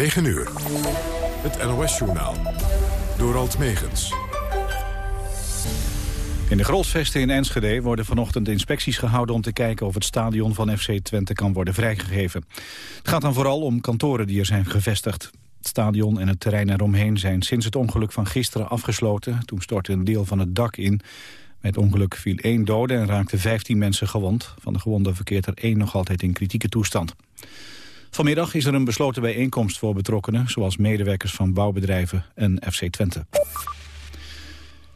9 uur. Het NOS-journaal. Door Alt Megens. In de Grolsvesten in Enschede worden vanochtend inspecties gehouden... om te kijken of het stadion van FC Twente kan worden vrijgegeven. Het gaat dan vooral om kantoren die er zijn gevestigd. Het stadion en het terrein eromheen zijn sinds het ongeluk van gisteren afgesloten. Toen stortte een deel van het dak in. Het ongeluk viel één dode en raakten 15 mensen gewond. Van de gewonden verkeert er één nog altijd in kritieke toestand. Vanmiddag is er een besloten bijeenkomst voor betrokkenen... zoals medewerkers van bouwbedrijven en FC Twente.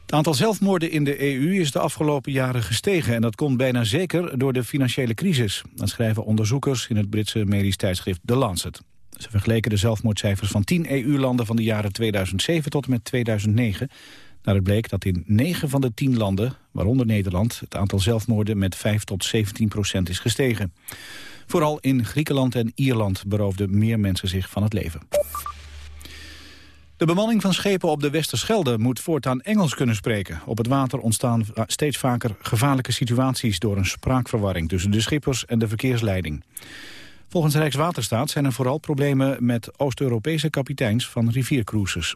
Het aantal zelfmoorden in de EU is de afgelopen jaren gestegen... en dat komt bijna zeker door de financiële crisis. Dat schrijven onderzoekers in het Britse medisch tijdschrift The Lancet. Ze vergeleken de zelfmoordcijfers van 10 EU-landen van de jaren 2007 tot en met 2009. Daaruit bleek dat in 9 van de 10 landen, waaronder Nederland... het aantal zelfmoorden met 5 tot 17 procent is gestegen. Vooral in Griekenland en Ierland beroofden meer mensen zich van het leven. De bemanning van schepen op de Westerschelde moet voortaan Engels kunnen spreken. Op het water ontstaan steeds vaker gevaarlijke situaties... door een spraakverwarring tussen de schippers en de verkeersleiding. Volgens Rijkswaterstaat zijn er vooral problemen met Oost-Europese kapiteins van riviercruises.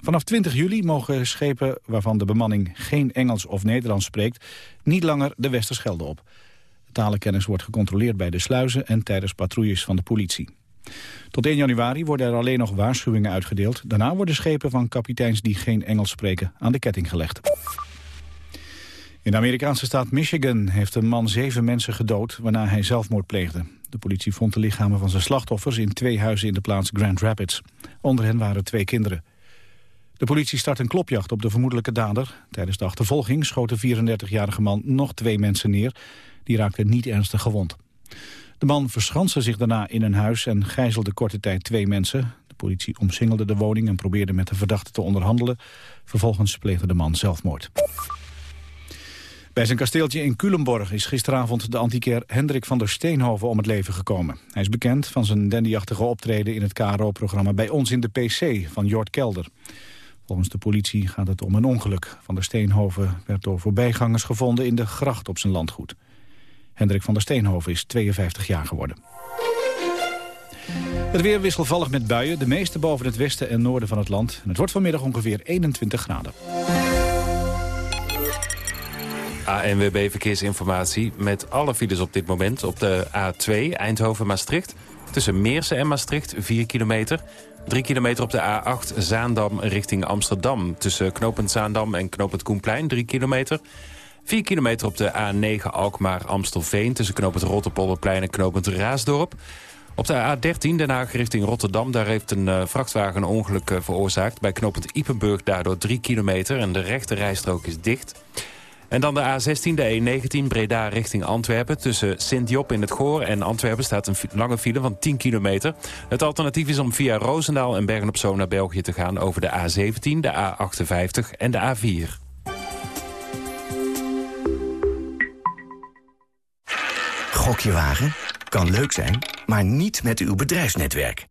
Vanaf 20 juli mogen schepen waarvan de bemanning geen Engels of Nederlands spreekt... niet langer de Westerschelde op. Talenkennis wordt gecontroleerd bij de sluizen en tijdens patrouilles van de politie. Tot 1 januari worden er alleen nog waarschuwingen uitgedeeld. Daarna worden schepen van kapiteins die geen Engels spreken aan de ketting gelegd. In de Amerikaanse staat Michigan heeft een man zeven mensen gedood... waarna hij zelfmoord pleegde. De politie vond de lichamen van zijn slachtoffers in twee huizen in de plaats Grand Rapids. Onder hen waren twee kinderen. De politie start een klopjacht op de vermoedelijke dader. Tijdens de achtervolging schoot de 34-jarige man nog twee mensen neer. Die raakten niet ernstig gewond. De man verschanste zich daarna in een huis en gijzelde korte tijd twee mensen. De politie omsingelde de woning en probeerde met de verdachte te onderhandelen. Vervolgens pleegde de man zelfmoord. Bij zijn kasteeltje in Culemborg is gisteravond de antiquair Hendrik van der Steenhoven om het leven gekomen. Hij is bekend van zijn dandyachtige optreden in het KRO-programma Bij ons in de PC van Jort Kelder. Volgens de politie gaat het om een ongeluk. Van der Steenhoven werd door voorbijgangers gevonden in de gracht op zijn landgoed. Hendrik van der Steenhoven is 52 jaar geworden. Het weer wisselvallig met buien, de meeste boven het westen en noorden van het land. Het wordt vanmiddag ongeveer 21 graden. ANWB Verkeersinformatie met alle files op dit moment op de A2 Eindhoven-Maastricht. Tussen Meersen en Maastricht 4 kilometer. 3 kilometer op de A8 Zaandam richting Amsterdam. Tussen knooppunt Zaandam en knooppunt Koenplein 3 kilometer. 4 kilometer op de A9 Alkmaar-Amstelveen... tussen knooppunt Rotterpolderplein en knooppunt Raasdorp. Op de A13 Den Haag richting Rotterdam... daar heeft een uh, vrachtwagen een ongeluk uh, veroorzaakt. Bij knooppunt Ipenburg daardoor 3 kilometer... en de rechte rijstrook is dicht. En dan de A16, de E19, Breda richting Antwerpen. Tussen Sint-Job in het Goor en Antwerpen staat een lange file van 10 kilometer. Het alternatief is om via Roosendaal en Bergen-op-Zoom naar België te gaan... over de A17, de A58 en de A4. Gokje wagen? Kan leuk zijn, maar niet met uw bedrijfsnetwerk.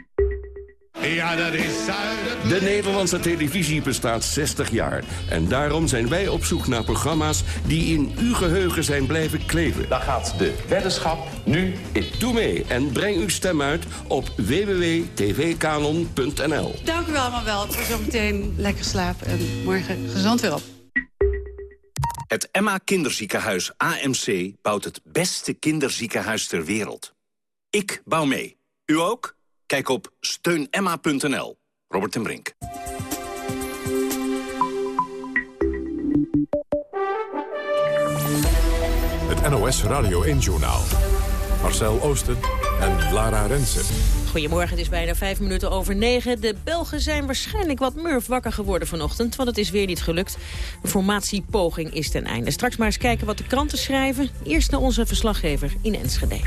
Ja, dat is De Nederlandse televisie bestaat 60 jaar. En daarom zijn wij op zoek naar programma's die in uw geheugen zijn blijven kleven. Daar gaat de weddenschap nu in. Doe mee en breng uw stem uit op www.tvkanon.nl. Dank u wel allemaal wel. Het zo meteen lekker slapen en morgen gezond weer op. Het Emma Kinderziekenhuis AMC bouwt het beste kinderziekenhuis ter wereld. Ik bouw mee. U ook? Kijk op steunemma.nl. Robert en Brink. Het NOS Radio 1-journaal. Marcel Oosten en Lara Rensen. Goedemorgen, het is bijna vijf minuten over negen. De Belgen zijn waarschijnlijk wat murf wakker geworden vanochtend... want het is weer niet gelukt. Een formatiepoging is ten einde. Straks maar eens kijken wat de kranten schrijven. Eerst naar onze verslaggever in Enschede.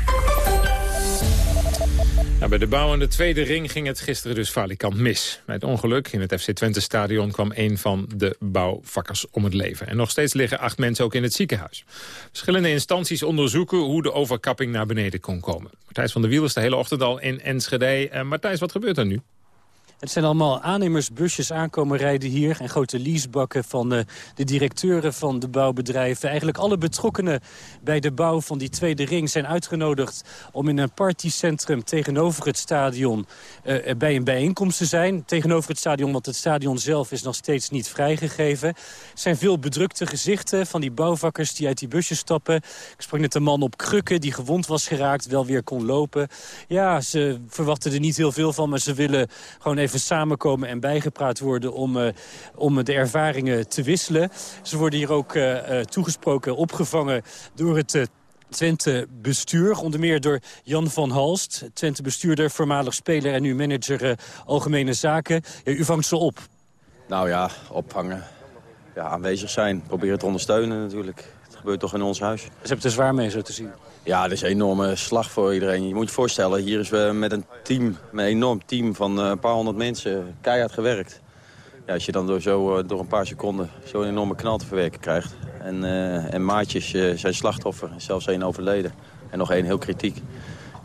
Bij de bouw aan de tweede ring ging het gisteren dus falikant mis. Bij het ongeluk in het FC Twente-stadion kwam een van de bouwvakkers om het leven. En nog steeds liggen acht mensen ook in het ziekenhuis. Verschillende instanties onderzoeken hoe de overkapping naar beneden kon komen. Matthijs van der Wiel is de hele ochtend al in Enschede. Uh, Matthijs, wat gebeurt er nu? Het zijn allemaal aannemersbusjes aankomen rijden hier... en grote leasebakken van uh, de directeuren van de bouwbedrijven. Eigenlijk alle betrokkenen bij de bouw van die tweede ring... zijn uitgenodigd om in een partycentrum tegenover het stadion... Uh, bij een bijeenkomst te zijn. Tegenover het stadion, want het stadion zelf is nog steeds niet vrijgegeven. Er zijn veel bedrukte gezichten van die bouwvakkers die uit die busjes stappen. Ik sprak net een man op krukken die gewond was geraakt, wel weer kon lopen. Ja, ze verwachten er niet heel veel van, maar ze willen gewoon even samenkomen en bijgepraat worden om, uh, om de ervaringen te wisselen. Ze worden hier ook uh, toegesproken, opgevangen door het... Twente bestuur, onder meer door Jan van Halst. Twente bestuurder, voormalig speler en nu manager Algemene Zaken. Ja, u vangt ze op. Nou ja, opvangen. Ja, aanwezig zijn. Proberen te ondersteunen natuurlijk. Gebeurt toch in ons huis. Ze hebben het er zwaar mee zo te zien. Ja, dat is een enorme slag voor iedereen. Je moet je voorstellen, hier is we met een team, met een enorm team van eh, een paar honderd mensen keihard gewerkt. Ja, als je dan door, zo, eh, door een paar seconden zo'n enorme knal te verwerken krijgt. En, uh, en maatjes zijn slachtoffer, zelfs één overleden. En nog één heel kritiek.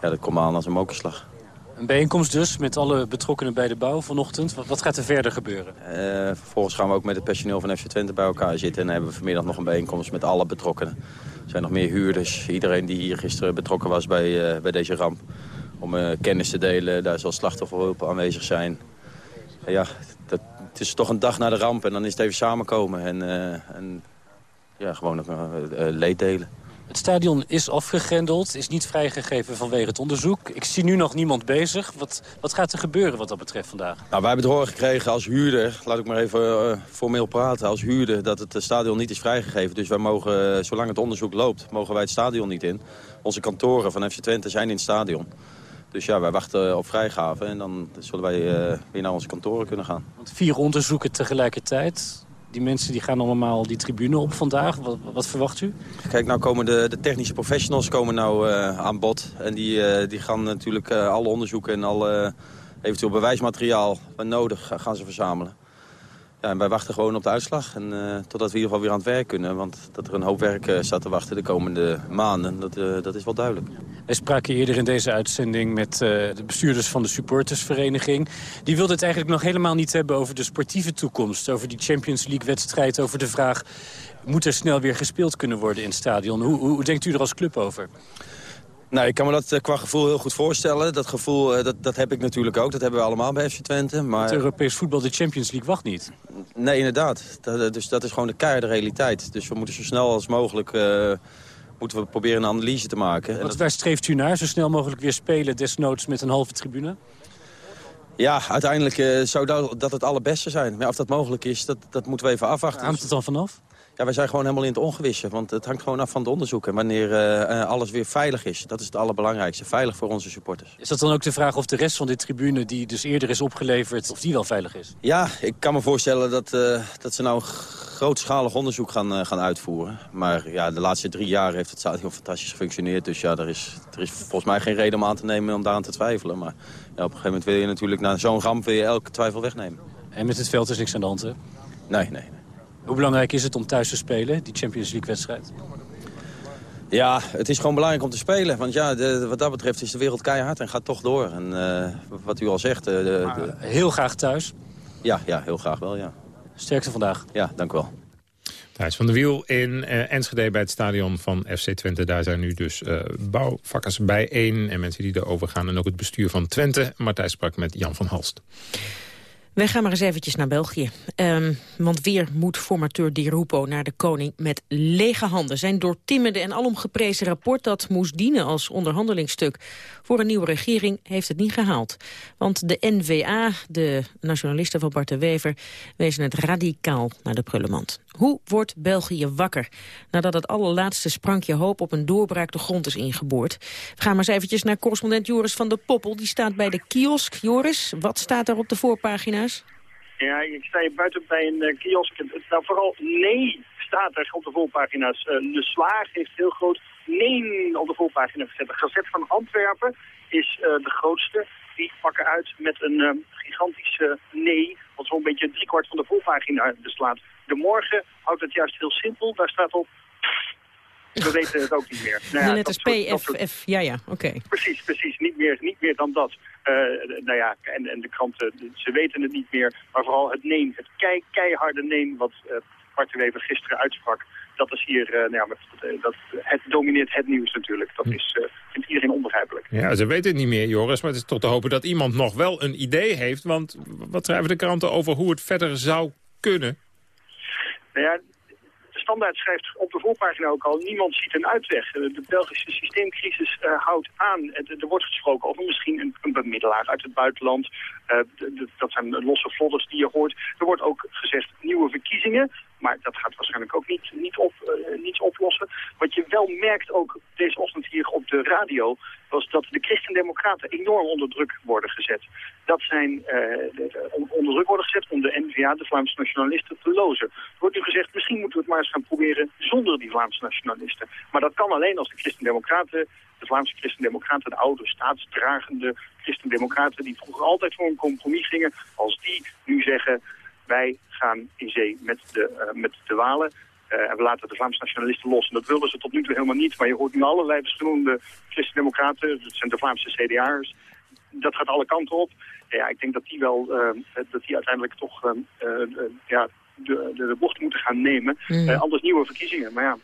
Ja, dat komt aan als een mokerslag. Een bijeenkomst dus met alle betrokkenen bij de bouw vanochtend. Wat, gaat er verder gebeuren? Uh, vervolgens gaan we ook met het personeel van FC Twente bij elkaar zitten. En hebben we vanmiddag nog een bijeenkomst met alle betrokkenen. Er zijn nog meer huurders. Iedereen die hier gisteren betrokken was bij, uh, bij deze ramp. Om uh, kennis te delen. Daar zal slachtofferhulp aanwezig zijn. ja, dat, het is toch een dag na de ramp. En dan is het even samenkomen. En, en ja, gewoon leed delen. Het stadion is afgegrendeld, is niet vrijgegeven vanwege het onderzoek. Ik zie nu nog niemand bezig. Wat, wat gaat er gebeuren wat dat betreft vandaag? Nou, wij hebben het horen gekregen als huurder, laat ik maar even uh, formeel praten, als huurder, dat het stadion niet is vrijgegeven. Dus wij mogen, uh, zolang het onderzoek loopt, mogen wij het stadion niet in. Onze kantoren van FC Twente zijn in het stadion. Dus ja, wij wachten op vrijgave en dan zullen wij uh, weer naar onze kantoren kunnen gaan. Want vier onderzoeken tegelijkertijd, die mensen die gaan allemaal die tribune op vandaag. Wat, wat verwacht u? Kijk, nou komen de, de technische professionals komen nou, uh, aan bod. En die, uh, die gaan natuurlijk uh, alle onderzoeken en alle eventueel bewijsmateriaal wat nodig gaan ze verzamelen. Ja, en wij wachten gewoon op de uitslag. En, uh, totdat we in ieder geval weer aan het werk kunnen. Want dat er een hoop werk uh, staat te wachten de komende maanden, dat, uh, dat is wel duidelijk. Wij spraken eerder in deze uitzending met de bestuurders van de supportersvereniging. Die wilden het eigenlijk nog helemaal niet hebben over de sportieve toekomst. Over die Champions League wedstrijd, over de vraag... moet er snel weer gespeeld kunnen worden in het stadion? Hoe, hoe denkt u er als club over? Nou, ik kan me dat qua gevoel heel goed voorstellen. Dat gevoel dat, dat heb ik natuurlijk ook. Dat hebben we allemaal bij FC Twente. Maar... Het Europees voetbal, de Champions League, wacht niet. Nee, inderdaad. Dat, dus dat is gewoon de keiharde realiteit. Dus we moeten zo snel als mogelijk... Uh, moeten we proberen een analyse te maken. Wat, waar streeft u naar? Zo snel mogelijk weer spelen, desnoods met een halve tribune? Ja, uiteindelijk uh, zou dat, dat het allerbeste zijn. Maar of dat mogelijk is, dat, dat moeten we even afwachten. Hangt het dan vanaf? Ja, wij zijn gewoon helemaal in het ongewisse. Want het hangt gewoon af van het onderzoek. En wanneer uh, alles weer veilig is. Dat is het allerbelangrijkste. Veilig voor onze supporters. Is dat dan ook de vraag of de rest van de tribune... die dus eerder is opgeleverd, of die wel veilig is? Ja, ik kan me voorstellen dat, uh, dat ze nou grootschalig onderzook gaan, uh, gaan uitvoeren. Maar ja, de laatste drie jaar heeft het stadion fantastisch gefunctioneerd. Dus ja, er is, er is volgens mij geen reden om aan te nemen om daaraan te twijfelen. Maar ja, op een gegeven moment wil je natuurlijk na zo'n ramp... wil je elke twijfel wegnemen. En met het veld is niks aan de hand, hè? Nee, nee. Hoe belangrijk is het om thuis te spelen, die Champions League-wedstrijd? Ja, het is gewoon belangrijk om te spelen. Want ja, de, wat dat betreft is de wereld keihard en gaat toch door. En uh, wat u al zegt... Uh, de, de... Heel graag thuis? Ja, ja, heel graag wel, ja. Sterkte vandaag. Ja, dank u wel. Thijs van de Wiel in uh, Enschede bij het stadion van FC Twente. Daar zijn nu dus uh, bouwvakkers bijeen en mensen die erover gaan. En ook het bestuur van Twente. Martijn sprak met Jan van Halst. Wij gaan maar eens eventjes naar België. Um, want weer moet formateur Di Rupo naar de koning met lege handen. Zijn doortimmende en alom geprezen rapport dat moest dienen als onderhandelingsstuk voor een nieuwe regering heeft het niet gehaald. Want de NVA, de nationalisten van Bart de Wever, wezen het radicaal naar de prullenmand. Hoe wordt België wakker nadat het allerlaatste sprankje hoop op een doorbraak de grond is ingeboord? We gaan maar eens eventjes naar correspondent Joris van der Poppel. Die staat bij de kiosk. Joris, wat staat er op de voorpagina's? Ja, ik sta hier buiten bij een uh, kiosk. Nou, vooral nee staat er op de voorpagina's. De Slaag heeft heel groot nee op de voorpagina gezet. De Gazet van Antwerpen is de grootste. Die pakken uit met een gigantische nee, wat zo'n beetje driekwart van de voorpagina beslaat. De morgen houdt het juist heel simpel. Daar staat op we weten het ook niet meer. Nou ja, de letters P, F, F, ja, ja, oké. Precies, precies. Niet meer, niet meer dan dat. Uh, nou ja, en, en de kranten, ze weten het niet meer. Maar vooral het neem, het kei, keiharde neem wat uh, Bart de Wever gisteren uitsprak. Dat is hier, uh, nou ja, met, dat, het domineert het nieuws natuurlijk. Dat is, vindt iedereen onbegrijpelijk. Ja, ze weten het niet meer, Joris. Maar het is toch te hopen dat iemand nog wel een idee heeft. Want wat schrijven de kranten over hoe het verder zou kunnen? Nou ja, Standaard schrijft op de voorpagina ook al, niemand ziet een uitweg. Eh, de Belgische systeemcrisis uh, houdt aan. Er wordt gesproken over misschien een, een bemiddelaar uit het buitenland. Uh, dat zijn losse vlodders die je hoort. Er wordt ook gezegd nieuwe verkiezingen. Maar dat gaat waarschijnlijk ook niet, niet op, uh, niets oplossen. Wat je wel merkt ook deze ochtend hier op de radio... was dat de christendemocraten enorm onder druk worden gezet. Dat zijn uh, onder druk worden gezet om de NVA, de Vlaamse nationalisten, te lozen. Er wordt nu gezegd, misschien moeten we het maar eens gaan proberen zonder die Vlaamse nationalisten. Maar dat kan alleen als de christendemocraten de Vlaamse christendemocraten, de oude staatsdragende christendemocraten... die vroeger altijd voor een compromis gingen, als die nu zeggen wij gaan in zee met de, uh, met de Walen. Uh, en we laten de Vlaamse nationalisten los. En dat wilden ze tot nu toe helemaal niet. Maar je hoort nu allerlei verschillende christendemocraten. Dat zijn de Vlaamse CDA'ers. Dat gaat alle kanten op. Ja, ik denk dat die wel, uh, dat die uiteindelijk toch ja, de, de, de, bocht moeten gaan nemen. Mm. anders nieuwe verkiezingen, maar ja.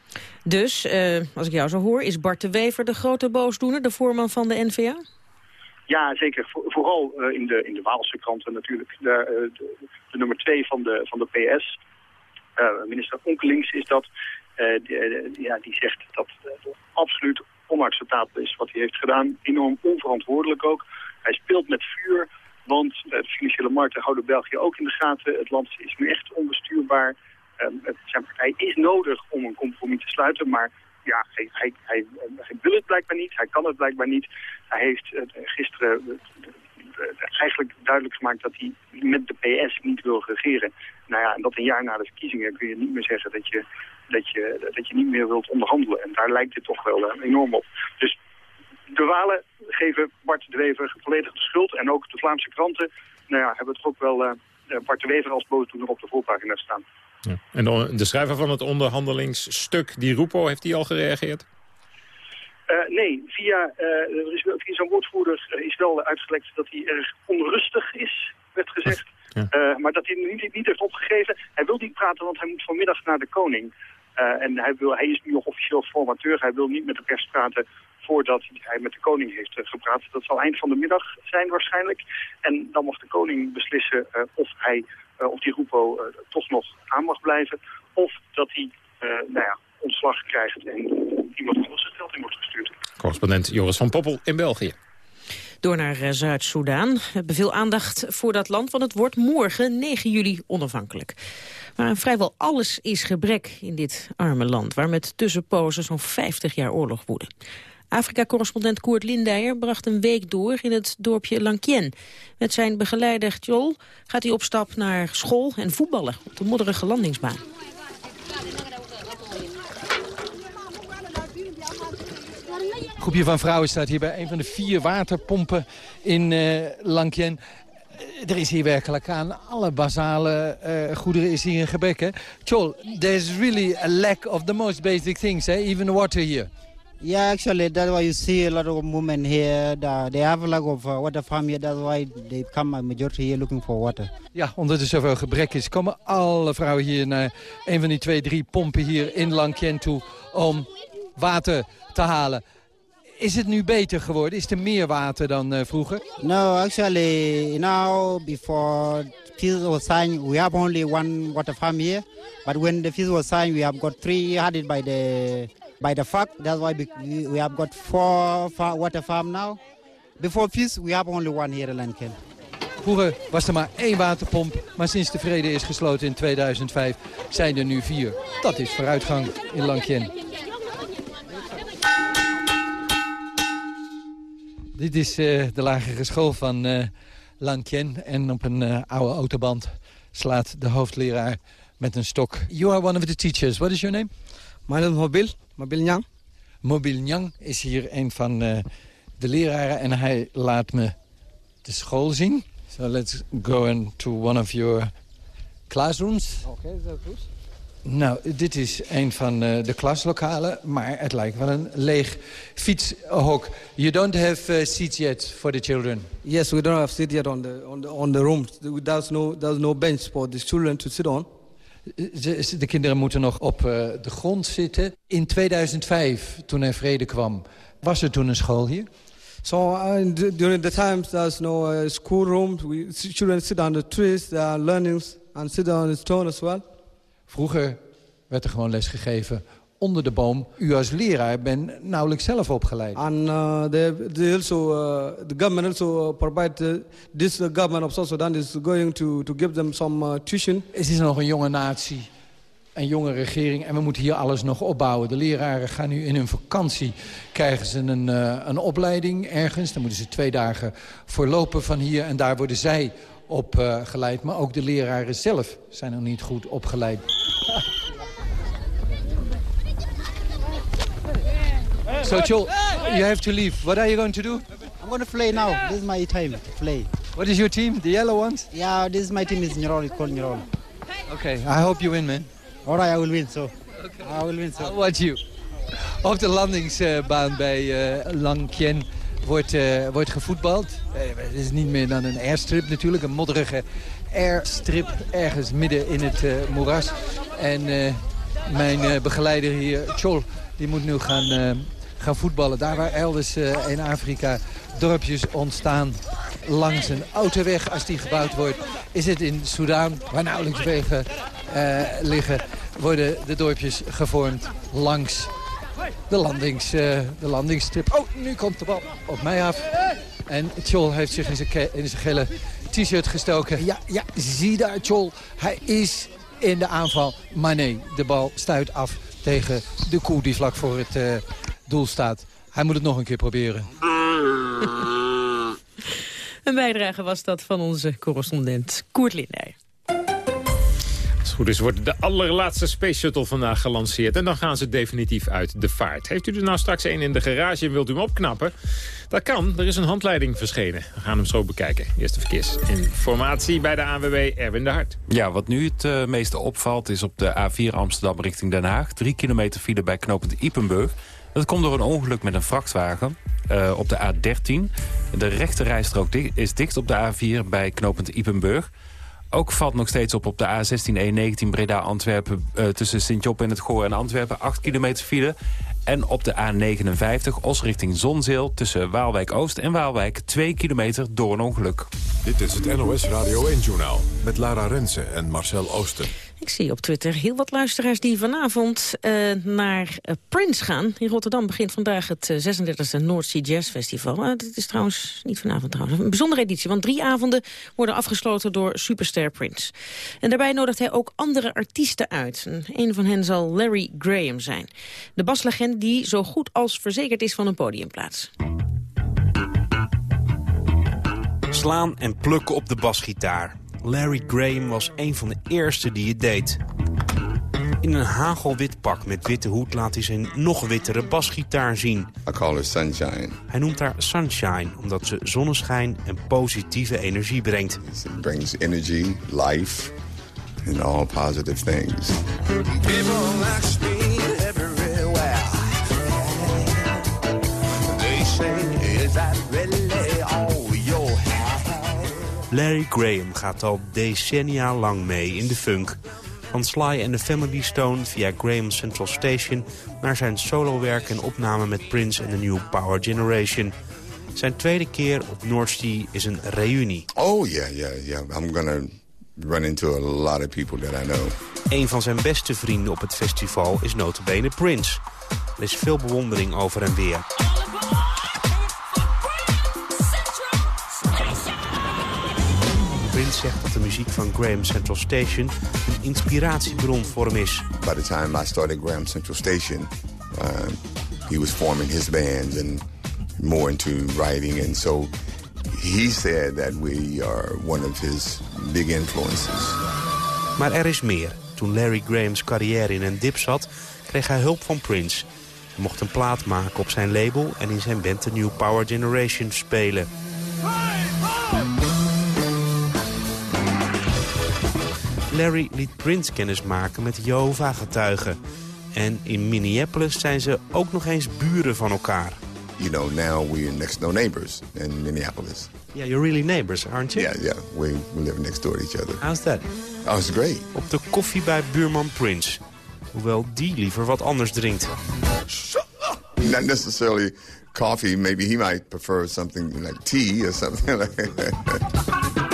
Dus, als ik jou zo hoor, is Bart de Wever de grote boosdoener, de voorman van de NVA? Ja, zeker. vooral uh, in, de, in de Waalse kranten natuurlijk. De, uh, de, de, nummer twee van de, van de PS, minister Onkelings is dat. Die, ja, die zegt dat het absoluut onacceptabel is wat hij heeft gedaan. Enorm onverantwoordelijk ook. Hij speelt met vuur, want de financiële markten houden België ook in de gaten. Het land is nu echt onbestuurbaar. zijn partij is nodig om een compromis te sluiten, maar ja, hij, hij, hij, hij, wil het blijkbaar niet, hij kan het blijkbaar niet. Hij heeft uh, gisteren uh, eigenlijk duidelijk gemaakt dat hij met de PS niet wil regeren. Nou ja, en dat een jaar na de verkiezingen kun je niet meer zeggen dat je, dat je, dat je niet meer wilt onderhandelen. En daar lijkt het toch wel enorm op. Dus de Walen geven Bart de Wever volledig de schuld. En ook de Vlaamse kranten nou ja, hebben toch ook wel Bart de Wever als boosdoener op de voorpagina staan. Ja. En de, schrijver van het onderhandelingsstuk, die Rupo, heeft hij al gereageerd? Uh, nee, via, uh, is, via zo'n woordvoerder uh, is wel uitgelekt dat hij erg onrustig is, werd gezegd. Ja. maar dat hij niet, niet heeft opgegeven. Hij wil niet praten, want hij moet vanmiddag naar de koning. En hij, wil, hij is nu nog officieel formateur. Hij wil niet met de pers praten voordat hij met de koning heeft gepraat. Dat zal eind van de middag zijn waarschijnlijk. En dan mag de koning beslissen of hij of die Rupo toch nog aan mag blijven. Of dat hij nou ja, ontslag krijgt en iemand anders het geld in wordt gestuurd. Correspondent Joris van Poppel in België. Door naar Zuid-Soedan. Veel aandacht voor dat land, want het wordt morgen 9 juli onafhankelijk. Maar vrijwel alles is gebrek in dit arme land... waar met tussenpozen zo'n 50 jaar oorlog woedde. Afrika-correspondent Koert Lindijer bracht een week door in het dorpje Lankien. Met zijn begeleider Tjol gaat hij op stap naar school en voetballen op de modderige landingsbaan. Groepje van vrouwen staat hier bij een van de vier waterpompen in uh, Lankien. Eh, er is hier werkelijk aan alle basale uh, goederen is hier een gebrek. Hè? Chol, there's really a lack of the most basic things, eh? even water here. Yeah, actually, that's why you see a lot of women here. they have a lack of uh, water farm here. That's why they come a majority here looking for water. Ja, omdat er zoveel gebrek is, komen alle vrouwen hier naar een van die twee, drie pompen hier in Lankien toe om water te halen. Is het nu beter geworden? Is er meer water dan uh, vroeger? No, actually, now before peace was signed, we have only one water farm here. But when the peace was signed, we have got three added by the by the fact. That's why we have got four water farm now. Before peace, we have only one here in Lanken. Vroeger was er maar één waterpomp, maar sinds de vrede is gesloten in 2005 zijn er nu vier. Dat is vooruitgang in Lankien. Dit is uh, de lagere school van uh, Lankien en op een uh, oude autoband slaat de hoofdleraar met een stok. You are one of the teachers. What is your name? My name is Mobil, Mobil Nyang. Mobil Nyang is hier een van uh, de leraren en hij laat me de school zien. So let's go into one of your classrooms. Oké, okay, dat goed. Nou, dit is een van uh, de klaslokalen, maar het lijkt wel een leeg fietshok. You don't have uh, seats yet for the children? Yes, we don't have seats yet on the, on the, on the room. There's no, there's no bench for the children to sit on. De, de kinderen moeten nog op uh, de grond zitten. In 2005, toen er vrede kwam, was er toen een school hier? So uh, during the times there's no uh, school rooms. We, children sit on the trees, they are learning and sit on the stone as well. Vroeger werd er gewoon les gegeven onder de boom. U als leraar bent nauwelijks zelf opgeleid. And uh, they, they also, uh, the government also provide uh, this government of South Sudan is going to, to give them some tuition. Het is nog een jonge natie, een jonge regering en we moeten hier alles nog opbouwen. De leraren gaan nu in hun vakantie, krijgen ze een, een opleiding ergens. Dan moeten ze twee dagen voorlopen van hier en daar worden zij opgeleid. maar ook de leraren zelf zijn nog niet goed opgeleid. So, Joel, you have to leave. What are you going to do? I'm going to play now. This is my time to play. What is your team? The yellow ones? Yeah, this is my team. Is Nirol. It's called Nirol. Okay, I hope you win, man. All right, I will win, so. Okay. I will win, so. I'll watch you. Op de landingsbaan bij uh, Langkien wordt, uh, wordt gevoetbald. Uh, het is niet meer dan een airstrip natuurlijk, een modderige airstrip ergens midden in het uh, moeras. En mijn begeleider hier, Chol, die moet nu gaan, gaan voetballen. Daar waar elders in Afrika dorpjes ontstaan langs een autoweg als die gebouwd wordt... is het in Soudaan, waar nauwelijks wegen liggen... worden de dorpjes gevormd langs de, landings, uh, de landingsstrip. Oh, nu komt de bal op mij af. En Tjol heeft zich in zijn, in zijn gele t-shirt gestoken. Ja, ja, zie daar Tjol. Hij is in de aanval. Maar nee, de bal stuit af tegen de koe die vlak voor het uh, doel staat. Hij moet het nog een keer proberen. Een bijdrage was dat van onze correspondent Koert Lindij goed is, wordt de allerlaatste Space Shuttle vandaag gelanceerd. En dan gaan ze definitief uit de vaart. Heeft u er nou straks een in de garage en wilt u hem opknappen? Dat kan. Er is een handleiding verschenen. We gaan hem zo bekijken. Eerste verkeersinformatie bij de ANWB Erwin de Hart. Ja, wat nu het uh, meeste opvalt is op de A4 Amsterdam richting Den Haag. Drie kilometer file bij knooppunt Ipenburg. Dat komt door een ongeluk met een vrachtwagen uh, op de A13. De rechte rijstrook is dicht op de A4 bij knooppunt Ipenburg. Ook valt nog steeds op op de A16-E19 Breda-Antwerpen... Uh, tussen Sint-Job en het Goor en Antwerpen, 8 kilometer file. En op de A59 Os richting Zonzeel tussen Waalwijk-Oost en Waalwijk... 2 kilometer door een ongeluk. Dit is het NOS Radio 1-journaal met Lara Rensen en Marcel Oosten. Ik zie op Twitter heel wat luisteraars die vanavond uh, naar uh, Prince gaan. In Rotterdam begint vandaag het uh, 36e North Sea Jazz Festival. Het is trouwens niet vanavond trouwens. Een bijzondere editie, want drie avonden worden afgesloten door superster Prince. En daarbij nodigt hij ook andere artiesten uit. En een van hen zal Larry Graham zijn. De baslegend die zo goed als verzekerd is van een podiumplaats. Slaan en plukken op de basgitaar. Larry Graham was een van de eerste die het deed. In een hagelwit pak met witte hoed laat hij zijn nog wittere basgitaar zien. I call her Sunshine. Hij noemt haar Sunshine omdat ze zonneschijn en positieve energie brengt. It brings energy, life and all positive things. People ask me everywhere. They say, is that really Larry Graham gaat al decennia lang mee in de funk. Van Sly and the Family Stone via Graham Central Station... naar zijn solowerk en opname met Prince en de New Power Generation. Zijn tweede keer op North Sea is een reunie. Oh, yeah, yeah, yeah. I'm gonna run into a lot of people that I know. Een van zijn beste vrienden op het festival is notabene Prince. Er is veel bewondering over hem weer. Zegt dat de muziek van Graham Central Station een inspiratiebron voor hem is. By the time I started Graham Central Station, uh, he was forming his band and more into writing. And so he said that we are one of his big influences. Maar er is meer. Toen Larry Graham's carrière in een dip zat, kreeg hij hulp van Prince. Hij mocht een plaat maken op zijn label en in zijn band de New Power Generation spelen. Larry liet Prince kennismaken met Jehovah-getuigen. En in Minneapolis zijn ze ook nog eens buren van elkaar. You know, now we're next door neighbors in Minneapolis. Yeah, you're really neighbors, aren't you? Yeah, yeah. We, we live next door to each other. How's that? Oh, it's great. Op de koffie bij buurman Prince. Hoewel die liever wat anders drinkt. Not necessarily coffee. Maybe he might prefer something like tea or something like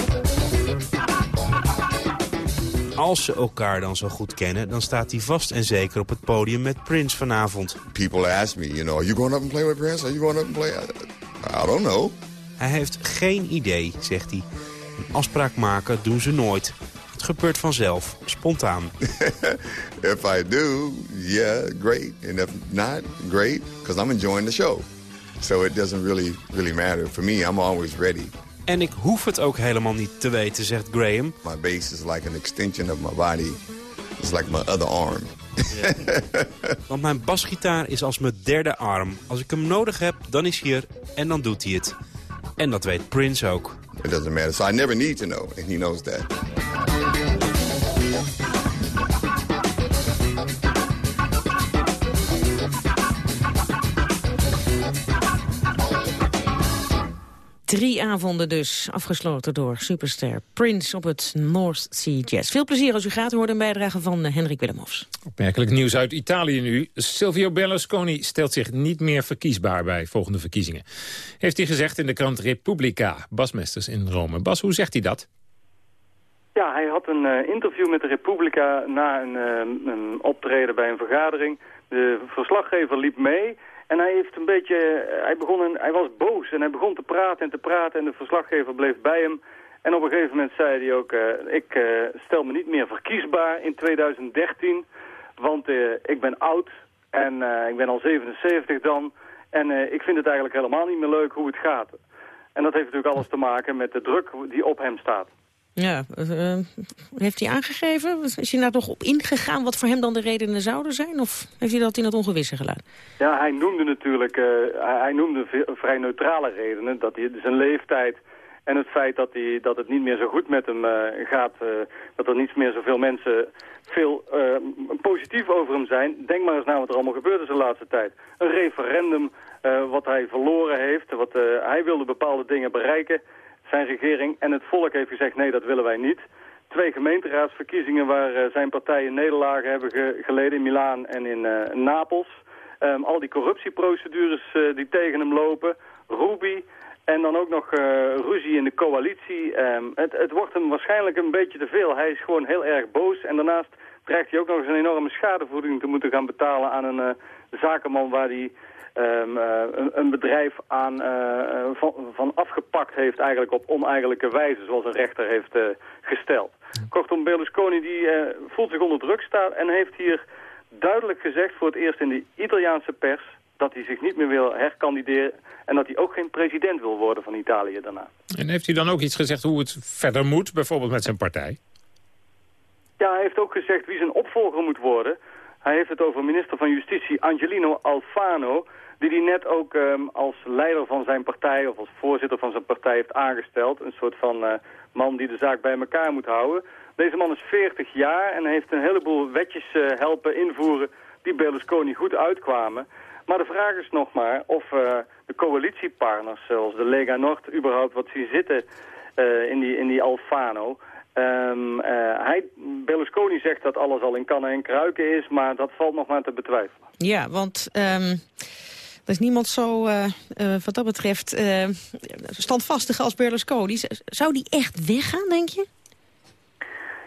Als ze elkaar dan zo goed kennen, dan staat hij vast en zeker op het podium met Prince vanavond. People ask me, you know, are you going up and play with Prince? Are you going up and play? I don't know. Hij heeft geen idee, zegt hij. Een afspraak maken doen ze nooit. Het gebeurt vanzelf, spontaan. if I do, yeah, great. And if not, great, because I'm enjoying the show. So it doesn't really, really matter. For me, I'm always ready. En ik hoef het ook helemaal niet te weten, zegt Graham. My bass is like an extension of my body. It's like my other arm. Want mijn basgitaar is als mijn derde arm. Als ik hem nodig heb, dan is hij er en dan doet hij het. En dat weet Prince ook. It doesn't matter. So I never need to know, and he knows that. Drie avonden dus, afgesloten door superster Prince op het North Sea Jazz. Veel plezier als u gaat, hoort een bijdrage van uh, Henrik Willemhofs. Opmerkelijk nieuws uit Italië nu. Silvio Berlusconi stelt zich niet meer verkiesbaar bij volgende verkiezingen. Heeft hij gezegd in de krant Repubblica, Bas Mesters in Rome. Bas, hoe zegt hij dat? Ja, hij had een uh, interview met de Repubblica na een, uh, een optreden bij een vergadering. De verslaggever liep mee... En hij heeft een beetje, hij, begon hij was boos en hij begon te praten en te praten en de verslaggever bleef bij hem. En op een gegeven moment zei hij ook, uh, ik uh, stel me niet meer verkiesbaar in 2013, want ik ben oud en ik ben al 77 dan. En ik vind het eigenlijk helemaal niet meer leuk hoe het gaat. En dat heeft natuurlijk alles te maken met de druk die op hem staat. Ja, uh, heeft hij aangegeven? Is hij daar toch op ingegaan wat voor hem dan de redenen zouden zijn? Of heeft hij dat in het ongewisse gelaten? Ja, hij noemde natuurlijk uh, hij noemde vrij neutrale redenen. Dat hij zijn leeftijd en het feit dat, hij, dat het niet meer zo goed met hem uh, gaat. dat er niet meer zoveel mensen veel positief over hem zijn. Denk maar eens naar wat er allemaal gebeurd is de laatste tijd. Een referendum wat hij verloren heeft. Wat, hij wilde bepaalde dingen bereiken zijn regering en het volk heeft gezegd nee, dat willen wij niet. Twee gemeenteraadsverkiezingen waar uh, zijn partijen nederlagen hebben ge geleden in Milaan en in uh, Napels. Um, al die corruptieprocedures uh, die tegen hem lopen. Ruby en dan ook nog ruzie in de coalitie. Um, het, het wordt hem waarschijnlijk een beetje te veel. Hij is gewoon heel erg boos en daarnaast dreigt hij ook nog eens een enorme schadevergoeding te moeten gaan betalen aan een zakenman waar hij um, uh, een, een, bedrijf aan, uh, van, van, afgepakt heeft eigenlijk op oneigenlijke wijze, zoals een rechter heeft gesteld. Kortom, Berlusconi die voelt zich onder druk staan en heeft hier duidelijk gezegd voor het eerst in de Italiaanse pers dat hij zich niet meer wil herkandideren en dat hij ook geen president wil worden van Italië daarna. En heeft hij dan ook iets gezegd hoe het verder moet, bijvoorbeeld met zijn partij? Ja, hij heeft ook gezegd wie zijn opvolger moet worden. Hij heeft het over minister van Justitie Angelino Alfano die hij net ook um, als leider van zijn partij of als voorzitter van zijn partij heeft aangesteld. Een soort van uh, man die de zaak bij elkaar moet houden. Deze man is 40 jaar en heeft een heleboel wetjes uh, helpen invoeren die Berlusconi goed uitkwamen. Maar de vraag is nog maar of uh, de coalitiepartners zoals de Lega Nord überhaupt wat zien zitten in, die, in die Alfano. Um, hij, Berlusconi zegt dat alles al in kannen en kruiken is, maar dat valt nog maar te betwijfelen. Ja, want... Um... Er is niemand zo, uh, uh, wat dat betreft, uh, standvastig als Berlusconi. Zou die echt weggaan, denk je?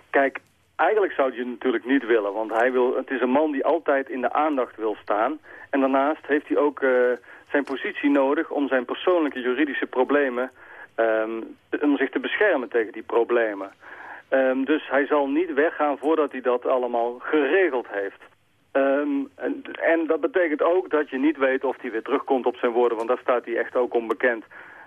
Kijk, eigenlijk zou je natuurlijk niet willen. Want hij wil, het is een man die altijd in de aandacht wil staan. En daarnaast heeft hij ook zijn positie nodig om zijn persoonlijke juridische problemen... Um, om zich te beschermen tegen die problemen. Um, dus hij zal niet weggaan voordat hij dat allemaal geregeld heeft. Um, en, en, dat betekent ook dat je niet weet of hij weer terugkomt op zijn woorden, want daar staat hij echt ook onbekend.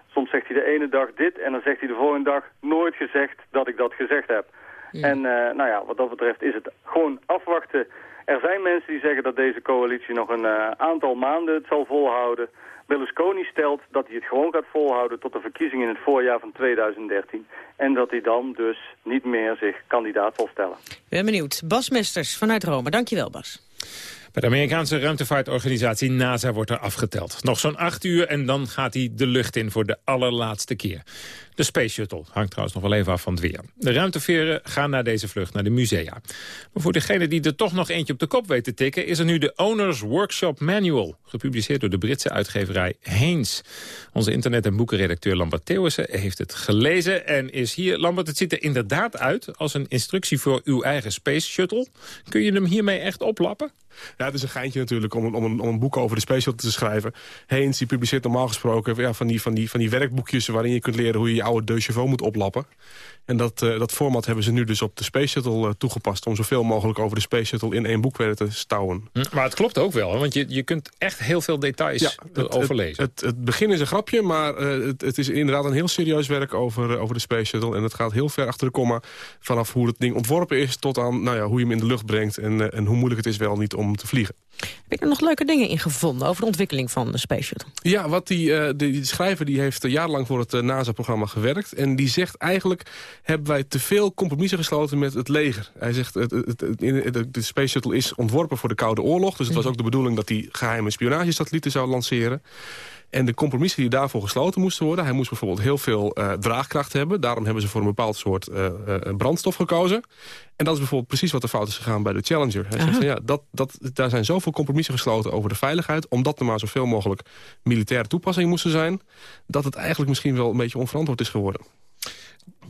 Soms zegt hij de ene dag dit en dan zegt hij de volgende dag nooit gezegd dat ik dat gezegd heb. En uh, nou ja, wat dat betreft is het gewoon afwachten. Er zijn mensen die zeggen dat deze coalitie nog een uh, aantal maanden het zal volhouden. Berlusconi stelt dat hij het gewoon gaat volhouden tot de verkiezingen in het voorjaar van 2013. En dat hij dan dus niet meer zich kandidaat zal stellen. Ben benieuwd. Bas Mesters vanuit Rome. Dankjewel Bas. Bij de Amerikaanse ruimtevaartorganisatie NASA wordt er afgeteld. Nog zo'n acht uur en dan gaat hij de lucht in voor de allerlaatste keer. De Space Shuttle hangt trouwens nog wel even af van het weer. De ruimteveren gaan naar deze vlucht, naar de musea. Maar voor degene die er toch nog eentje op de kop weet te tikken... is er nu de Owners Workshop Manual, gepubliceerd door de Britse uitgeverij Haynes. Onze internet- en boekenredacteur Lambert Theeuwissen heeft het gelezen... en is hier. Lambert, het ziet er inderdaad uit als een instructie voor uw eigen Space Shuttle. Kun je hem hiermee echt oplappen? Ja, het is een geintje natuurlijk om, om, een, om een boek over de Space Shuttle te schrijven. Haynes die publiceert normaal gesproken ja, van, die, van, die, van die werkboekjes... waarin je kunt leren hoe je oude De moet oplappen. En dat, uh, dat format hebben ze nu dus op de Space Shuttle uh, toegepast... om zoveel mogelijk over de Space Shuttle in één boek te stouwen. Hm, maar het klopt ook wel, want je, je kunt echt heel veel details ja. Het, het, het, begin is een grapje, maar uh, het, het, is inderdaad een heel serieus werk over, over de Space Shuttle. En het gaat heel ver achter de komma vanaf hoe het ding ontworpen is... tot aan nou ja, hoe je hem in de lucht brengt en, en hoe moeilijk het is wel niet om te vliegen. Heb je er nog leuke dingen in gevonden over de ontwikkeling van de Space Shuttle? Ja, wat die, uh, die, die, schrijver die heeft jarenlang voor het uh, NASA-programma gewerkt. En die zegt eigenlijk hebben wij te veel compromissen gesloten met het leger. Hij zegt het, het, het, de Space Shuttle is ontworpen voor de Koude Oorlog. Dus het was ook de bedoeling dat hij geheime spionagesatellieten zou lanceren. En de compromissen die daarvoor gesloten moesten worden... hij moest bijvoorbeeld heel veel uh, draagkracht hebben. Daarom hebben ze voor een bepaald soort uh, uh, brandstof gekozen. En dat is bijvoorbeeld precies wat er fout is gegaan bij de Challenger. Hij zegt, ja, dat, dat, daar zijn zoveel compromissen gesloten over de veiligheid... omdat er maar zoveel mogelijk militaire toepassingen moesten zijn... dat het eigenlijk misschien wel een beetje onverantwoord is geworden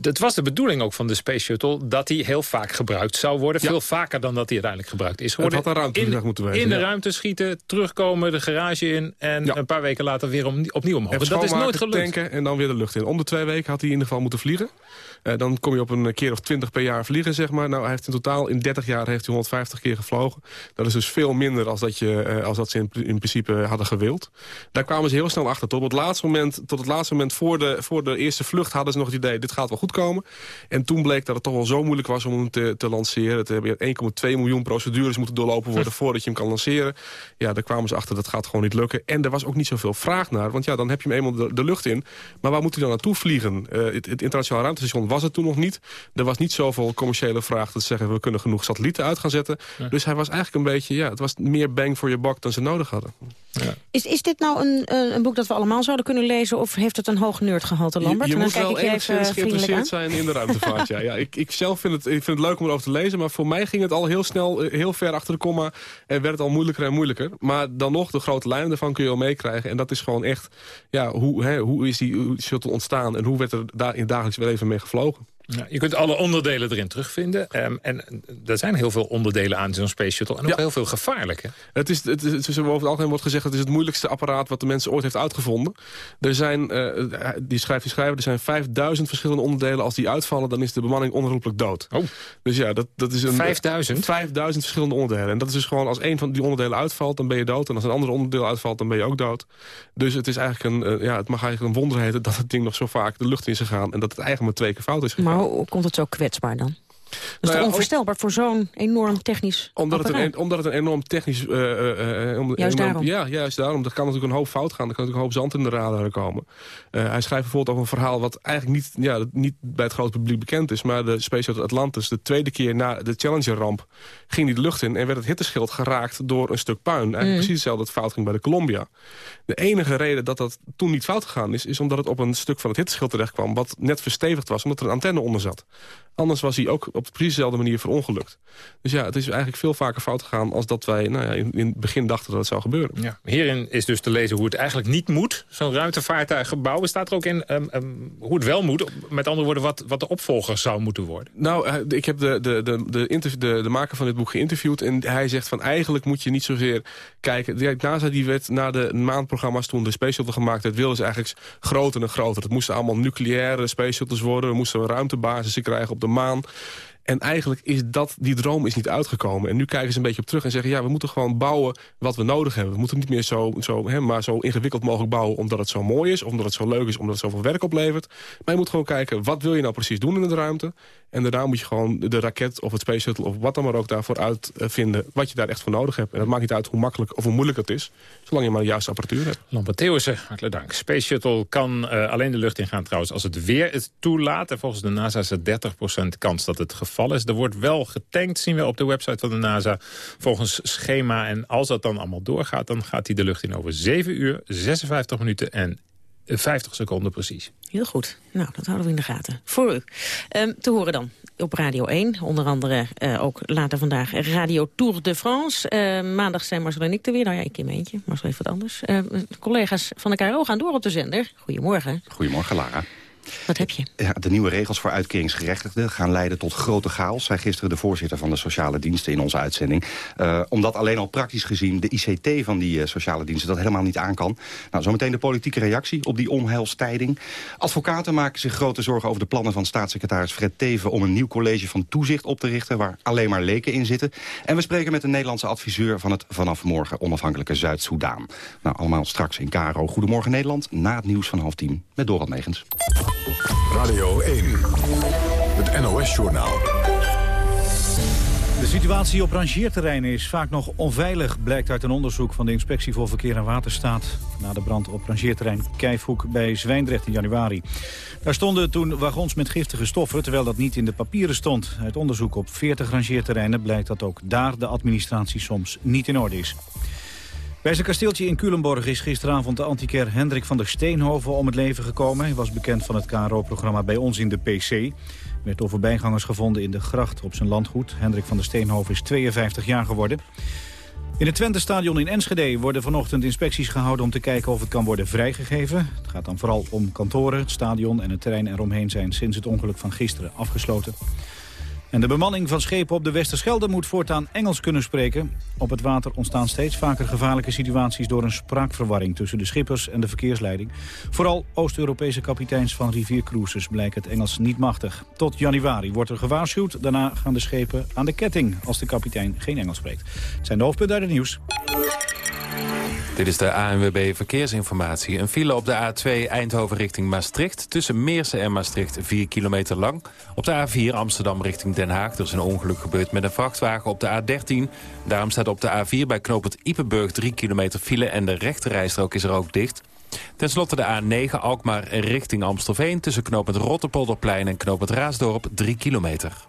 het was de bedoeling ook van de Space Shuttle... dat die heel vaak gebruikt zou worden. Veel vaker dan dat die uiteindelijk gebruikt is geworden. Het had een moeten wezen. In de ruimte schieten, terugkomen, de garage in... en een paar weken later weer om, opnieuw omhoog. Dat is nooit gelukt. tanken en dan weer de lucht in. Om de twee weken had hij in ieder geval moeten vliegen. Uh, dan kom je op een keer of twintig per jaar vliegen, zeg maar. Nou, hij heeft in totaal in 30 jaar heeft hij 150 keer gevlogen. Dat is dus veel minder als dat, je, uh, als dat ze in, in, principe hadden gewild. Daar kwamen ze heel snel achter. Tot het laatste moment, tot het laatste moment voor, de, voor de eerste vlucht hadden ze nog het idee... dit gaat wel goed komen. En toen bleek dat het toch wel zo moeilijk was om hem te, te lanceren. Het hebben 1,2 miljoen procedures moeten doorlopen worden... voordat je hem kan lanceren. Ja, daar kwamen ze achter, dat gaat gewoon niet lukken. En er was ook niet zoveel vraag naar. Want ja, dan heb je hem eenmaal de, de lucht in. Maar waar moet hij dan naartoe vliegen? Uh, het, het internationaal ruimtestation was het toen nog niet. Er was niet zoveel commerciële vraag te zeggen... we kunnen genoeg satellieten uit gaan zetten. Dus hij was eigenlijk een beetje... ja, het was meer bang voor je bak dan ze nodig hadden. Ja. Is, is dit nou een, een boek dat we allemaal zouden kunnen lezen... of heeft het een hoog nerdgehalte, Lambert? Je, je moet wel enigszins zijn in de ruimtevaart. ja. Ja, ik, ik zelf vind het, ik vind het leuk om erover te lezen... maar voor mij ging het al heel snel, eh, heel ver achter de komma... en werd het al moeilijker en moeilijker. Maar dan nog, de grote lijnen ervan kun je al meekrijgen. En dat is gewoon echt, ja, hoe, hè, hoe is die shuttle ontstaan... en hoe werd er daar in het dagelijks leven mee gevlogen? Ja, je kunt alle onderdelen erin terugvinden. Um, en er zijn heel veel onderdelen aan zo'n Space Shuttle. En ook heel veel gevaarlijk. Het is, het, is, het is, over het algemeen wordt gezegd... het is het moeilijkste apparaat wat de mensen ooit heeft uitgevonden. Er zijn, uh, die schrijft die schrijver, er zijn 5000 verschillende onderdelen. Als die uitvallen, dan is de bemanning onherroepelijk dood. Oh. Dus ja, dat, dat is een... 5000? 5000 verschillende onderdelen. En dat is dus gewoon, als één van die onderdelen uitvalt, dan ben je dood. En als een ander onderdeel uitvalt, dan ben je ook dood. Dus het is eigenlijk een, uh, ja, het mag eigenlijk een wonder heten... dat het ding nog zo vaak de lucht in is gegaan. En dat het eigenlijk maar twee keer fout is gegaan. Maar hoe komt het zo kwetsbaar dan? Dat is nou ja, onvoorstelbaar voor zo'n enorm technisch omdat het, een, omdat het een enorm technisch... Uh, uh, uh, juist daarom? Ja, juist daarom. Er kan natuurlijk een hoop fout gaan. Er kan natuurlijk een hoop zand in de radar komen. hij schrijft bijvoorbeeld over een verhaal... wat eigenlijk niet, ja, niet bij het grote publiek bekend is... maar de Space Shuttle Atlantis, de tweede keer na de Challenger-ramp... ging die de lucht in en werd het hitteschild geraakt door een stuk puin. Eigenlijk mm. precies hetzelfde dat fout ging bij de Columbia. De enige reden dat dat toen niet fout gegaan is... is omdat het op een stuk van het hitteschild terecht kwam... wat net verstevigd was, omdat er een antenne onder zat. Anders was hij ook op precies dezelfde manier verongelukt. Dus ja, het is eigenlijk veel vaker fout gegaan... als dat wij nou ja, in, in, het begin dachten dat het zou gebeuren. Ja. Hierin is dus te lezen hoe het eigenlijk niet moet. Zo'n ruimtevaartuiggebouw. Staat er ook in um, um, hoe het wel moet. Met andere woorden, wat, wat de opvolger zou moeten worden. Nou, uh, ik heb de, de, de, de, de, de maker van dit boek geïnterviewd... en hij zegt van eigenlijk moet je niet zozeer kijken... NASA die werd na de maandprogramma's toen de Space Shuttle gemaakt werd... wilden ze eigenlijk groter en groter. Het moesten allemaal nucleaire Space Shuttles worden. We moesten ruimtebasis krijgen op de maan. En eigenlijk is dat, die droom is niet uitgekomen. En nu kijken ze een beetje op terug en zeggen... ja, we moeten gewoon bouwen wat we nodig hebben. We moeten niet meer zo, zo, hè, maar zo ingewikkeld mogelijk bouwen... omdat het zo mooi is, omdat het zo leuk is, omdat het zoveel werk oplevert. Maar je moet gewoon kijken, wat wil je nou precies doen in de ruimte? En daarna moet je gewoon de raket of het space shuttle... of wat dan maar ook daarvoor uitvinden wat je daar echt voor nodig hebt. En dat maakt niet uit hoe makkelijk of hoe moeilijk het is... zolang je maar de juiste apparatuur hebt. Lambert hartelijk dank. Space Shuttle kan uh, alleen de lucht ingaan trouwens als het weer het toelaat. En volgens de NASA is er 30% kans dat het geval is. Er wordt wel getankt, zien we op de website van de NASA, volgens schema. En als dat dan allemaal doorgaat, dan gaat hij de lucht in over 7 uur, 56 minuten en 50 seconden precies. Heel goed. Nou, dat houden we in de gaten. Voor u. Um, te horen dan op Radio 1. Onder andere uh, ook later vandaag Radio Tour de France. Uh, maandag zijn Marcel en ik er weer. Nou ja, ik in mijn eentje. Marcel heeft wat anders. Uh, collega's van de KRO gaan door op de zender. Goedemorgen. Goedemorgen, Lara. Wat heb je? De nieuwe regels voor uitkeringsgerechtigden gaan leiden tot grote chaos. Zei gisteren de voorzitter van de sociale diensten in onze uitzending. Uh, omdat alleen al praktisch gezien de ICT van die uh, sociale diensten dat helemaal niet aan kan. Nou, zometeen de politieke reactie op die onheilstijding. Advocaten maken zich grote zorgen over de plannen van staatssecretaris Fred Teven... om een nieuw college van toezicht op te richten waar alleen maar leken in zitten. En we spreken met een Nederlandse adviseur van het vanaf morgen onafhankelijke Zuid-Soedan. Nou, allemaal straks in Karo. Goedemorgen Nederland, na het nieuws van half tien met Dorald Megens. Radio 1, het NOS-journaal. De situatie op rangeerterreinen is vaak nog onveilig... blijkt uit een onderzoek van de Inspectie voor Verkeer en Waterstaat... na de brand op rangeerterrein Kijfhoek bij Zwijndrecht in januari. Daar stonden toen wagons met giftige stoffen... terwijl dat niet in de papieren stond. Uit onderzoek op 40 rangeerterreinen blijkt dat ook daar de administratie soms niet in orde is. Bij zijn kasteeltje in Culemborg is gisteravond de antiquair Hendrik van der Steenhoven om het leven gekomen. Hij was bekend van het KRO-programma Bij ons in de PC. Werd door voorbijgangers gevonden in de gracht op zijn landgoed. Hendrik van der Steenhoven is 52 jaar geworden. In het Twente-stadion in Enschede worden vanochtend inspecties gehouden om te kijken of het kan worden vrijgegeven. Het gaat dan vooral om kantoren, het stadion en het terrein eromheen zijn sinds het ongeluk van gisteren afgesloten. En de bemanning van schepen op de Westerschelde moet voortaan Engels kunnen spreken. Op het water ontstaan steeds vaker gevaarlijke situaties door een spraakverwarring tussen de schippers en de verkeersleiding. Vooral Oost-Europese kapiteins van riviercruises blijken het Engels niet machtig. Tot januari wordt er gewaarschuwd. Daarna gaan de schepen aan de ketting als de kapitein geen Engels spreekt. Het zijn de hoofdpunten uit het nieuws. Dit is de ANWB Verkeersinformatie. Een file op de A2 Eindhoven richting Maastricht. Tussen Meersen en Maastricht 4 kilometer lang. Op de A4 Amsterdam richting Den Haag. Er is een ongeluk gebeurd met een vrachtwagen op de A13. Daarom staat op de A4 bij knooppunt Ipenburg 3 kilometer file... en de rechterrijstrook is er ook dicht. Ten slotte de A9 Alkmaar richting Amstelveen... tussen knooppunt Rotterpolderplein en knooppunt Raasdorp 3 kilometer.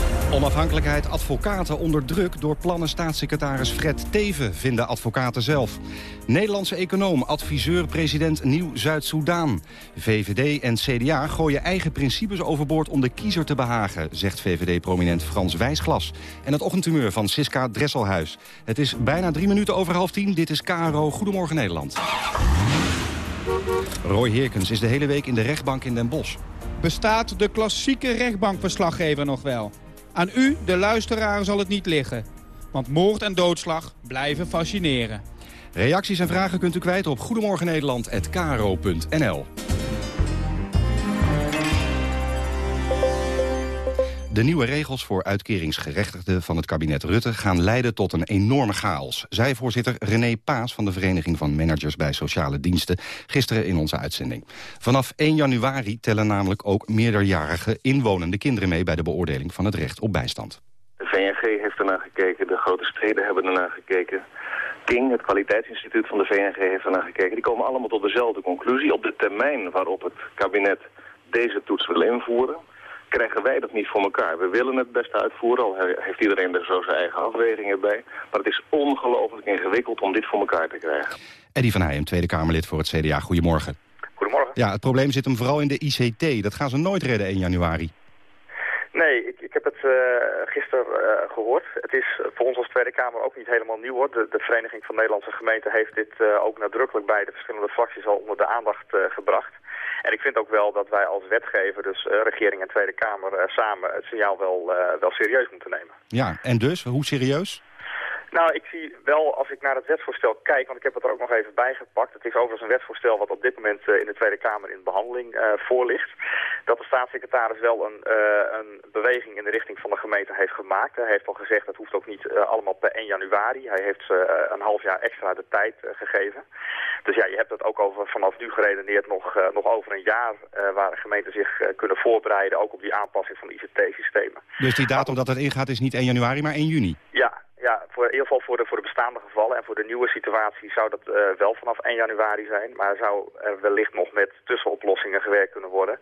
Onafhankelijkheid advocaten onder druk door plannen staatssecretaris Fred Teven, vinden advocaten zelf. Nederlandse econoom, adviseur, president Nieuw Zuid-Soedan. VVD en CDA gooien eigen principes overboord om de kiezer te behagen, zegt VVD-prominent Frans Wijsglas. En het ochtendtumeur van Siska Dresselhuis. Het is bijna drie minuten over half tien. Dit is KRO Goedemorgen Nederland. Roy Heerkens is de hele week in de rechtbank in Den Bosch. Bestaat de klassieke rechtbankverslaggever nog wel? Aan u, de luisteraar, zal het niet liggen. Want moord en doodslag blijven fascineren. Reacties en vragen kunt u kwijt op goedemorgennederland.kro.nl. De nieuwe regels voor uitkeringsgerechtigden van het kabinet Rutte... gaan leiden tot een enorme chaos. Zij voorzitter René Paas van de Vereniging van Managers bij Sociale Diensten... gisteren in onze uitzending. Vanaf 1 januari tellen namelijk ook meerderjarige inwonende kinderen mee... bij de beoordeling van het recht op bijstand. De VNG heeft ernaar gekeken, de grote steden hebben ernaar gekeken... King, het kwaliteitsinstituut van de VNG, heeft ernaar gekeken. Die komen allemaal tot dezelfde conclusie. Op de termijn waarop het kabinet deze toets wil invoeren krijgen wij dat niet voor elkaar. We willen het best uitvoeren, al heeft iedereen er zo zijn eigen afwegingen bij. Maar het is ongelooflijk ingewikkeld om dit voor elkaar te krijgen. Eddie van Heijem, Tweede Kamerlid voor het CDA. Goedemorgen. Goedemorgen. Ja, het probleem zit hem vooral in de ICT. Dat gaan ze nooit redden 1 januari. Ik, heb het uh, gisteren uh, gehoord. Het is voor ons als Tweede Kamer ook niet helemaal nieuw hoor. De, Vereniging van Nederlandse Gemeenten heeft dit ook nadrukkelijk bij de verschillende fracties al onder de aandacht gebracht. En ik vind ook wel dat wij als wetgever, dus regering en Tweede Kamer, samen het signaal wel, wel serieus moeten nemen. Ja, en dus? Hoe serieus? Nou, ik zie wel, als ik naar het wetsvoorstel kijk, want ik heb het er ook nog even bijgepakt. Het is overigens een wetsvoorstel wat op dit moment uh, in de Tweede Kamer in behandeling uh, voor ligt. Dat de staatssecretaris wel een, uh, een beweging in de richting van de gemeente heeft gemaakt. Hij heeft al gezegd, dat hoeft ook niet allemaal per 1 januari. Hij heeft ze een half jaar extra de tijd gegeven. Dus ja, je hebt het ook over vanaf nu geredeneerd nog, nog over een jaar waar de gemeenten zich kunnen voorbereiden. Ook op die aanpassing van de ICT-systemen. Dus die datum dat het ingaat is niet 1 januari, maar 1 juni? Ja, ja, voor, in ieder geval voor de, voor de bestaande gevallen en voor de nieuwe situatie zou dat uh, wel vanaf 1 januari zijn. Maar zou er wellicht nog met tussenoplossingen gewerkt kunnen worden.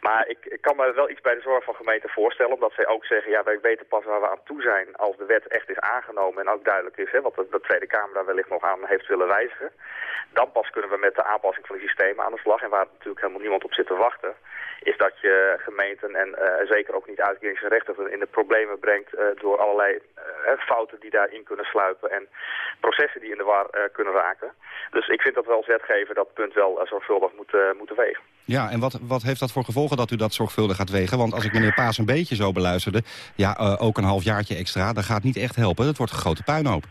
Maar ik, ik kan me wel iets bij de zorg van gemeenten voorstellen. Omdat zij ook zeggen, ja wij weten pas waar we aan toe zijn als de wet echt is aangenomen. En ook duidelijk is hè, wat de, de Tweede Kamer daar wellicht nog aan heeft willen wijzigen. Dan pas kunnen we met de aanpassing van de systemen aan de slag. En waar natuurlijk helemaal niemand op zit te wachten is dat je gemeenten en uh, zeker ook niet uitkeringsgerechtigden in de problemen brengt uh, door allerlei fouten die daarin kunnen sluipen en processen die in de war kunnen raken. Dus ik vind dat we als wetgever dat punt wel zorgvuldig moeten, moeten wegen. Ja, en wat, wat heeft dat voor gevolgen dat u dat zorgvuldig gaat wegen? Want als ik meneer Paas een beetje zo beluisterde, ja, ook een half jaartje extra, dat gaat niet echt helpen. Dat wordt een grote puinhoop.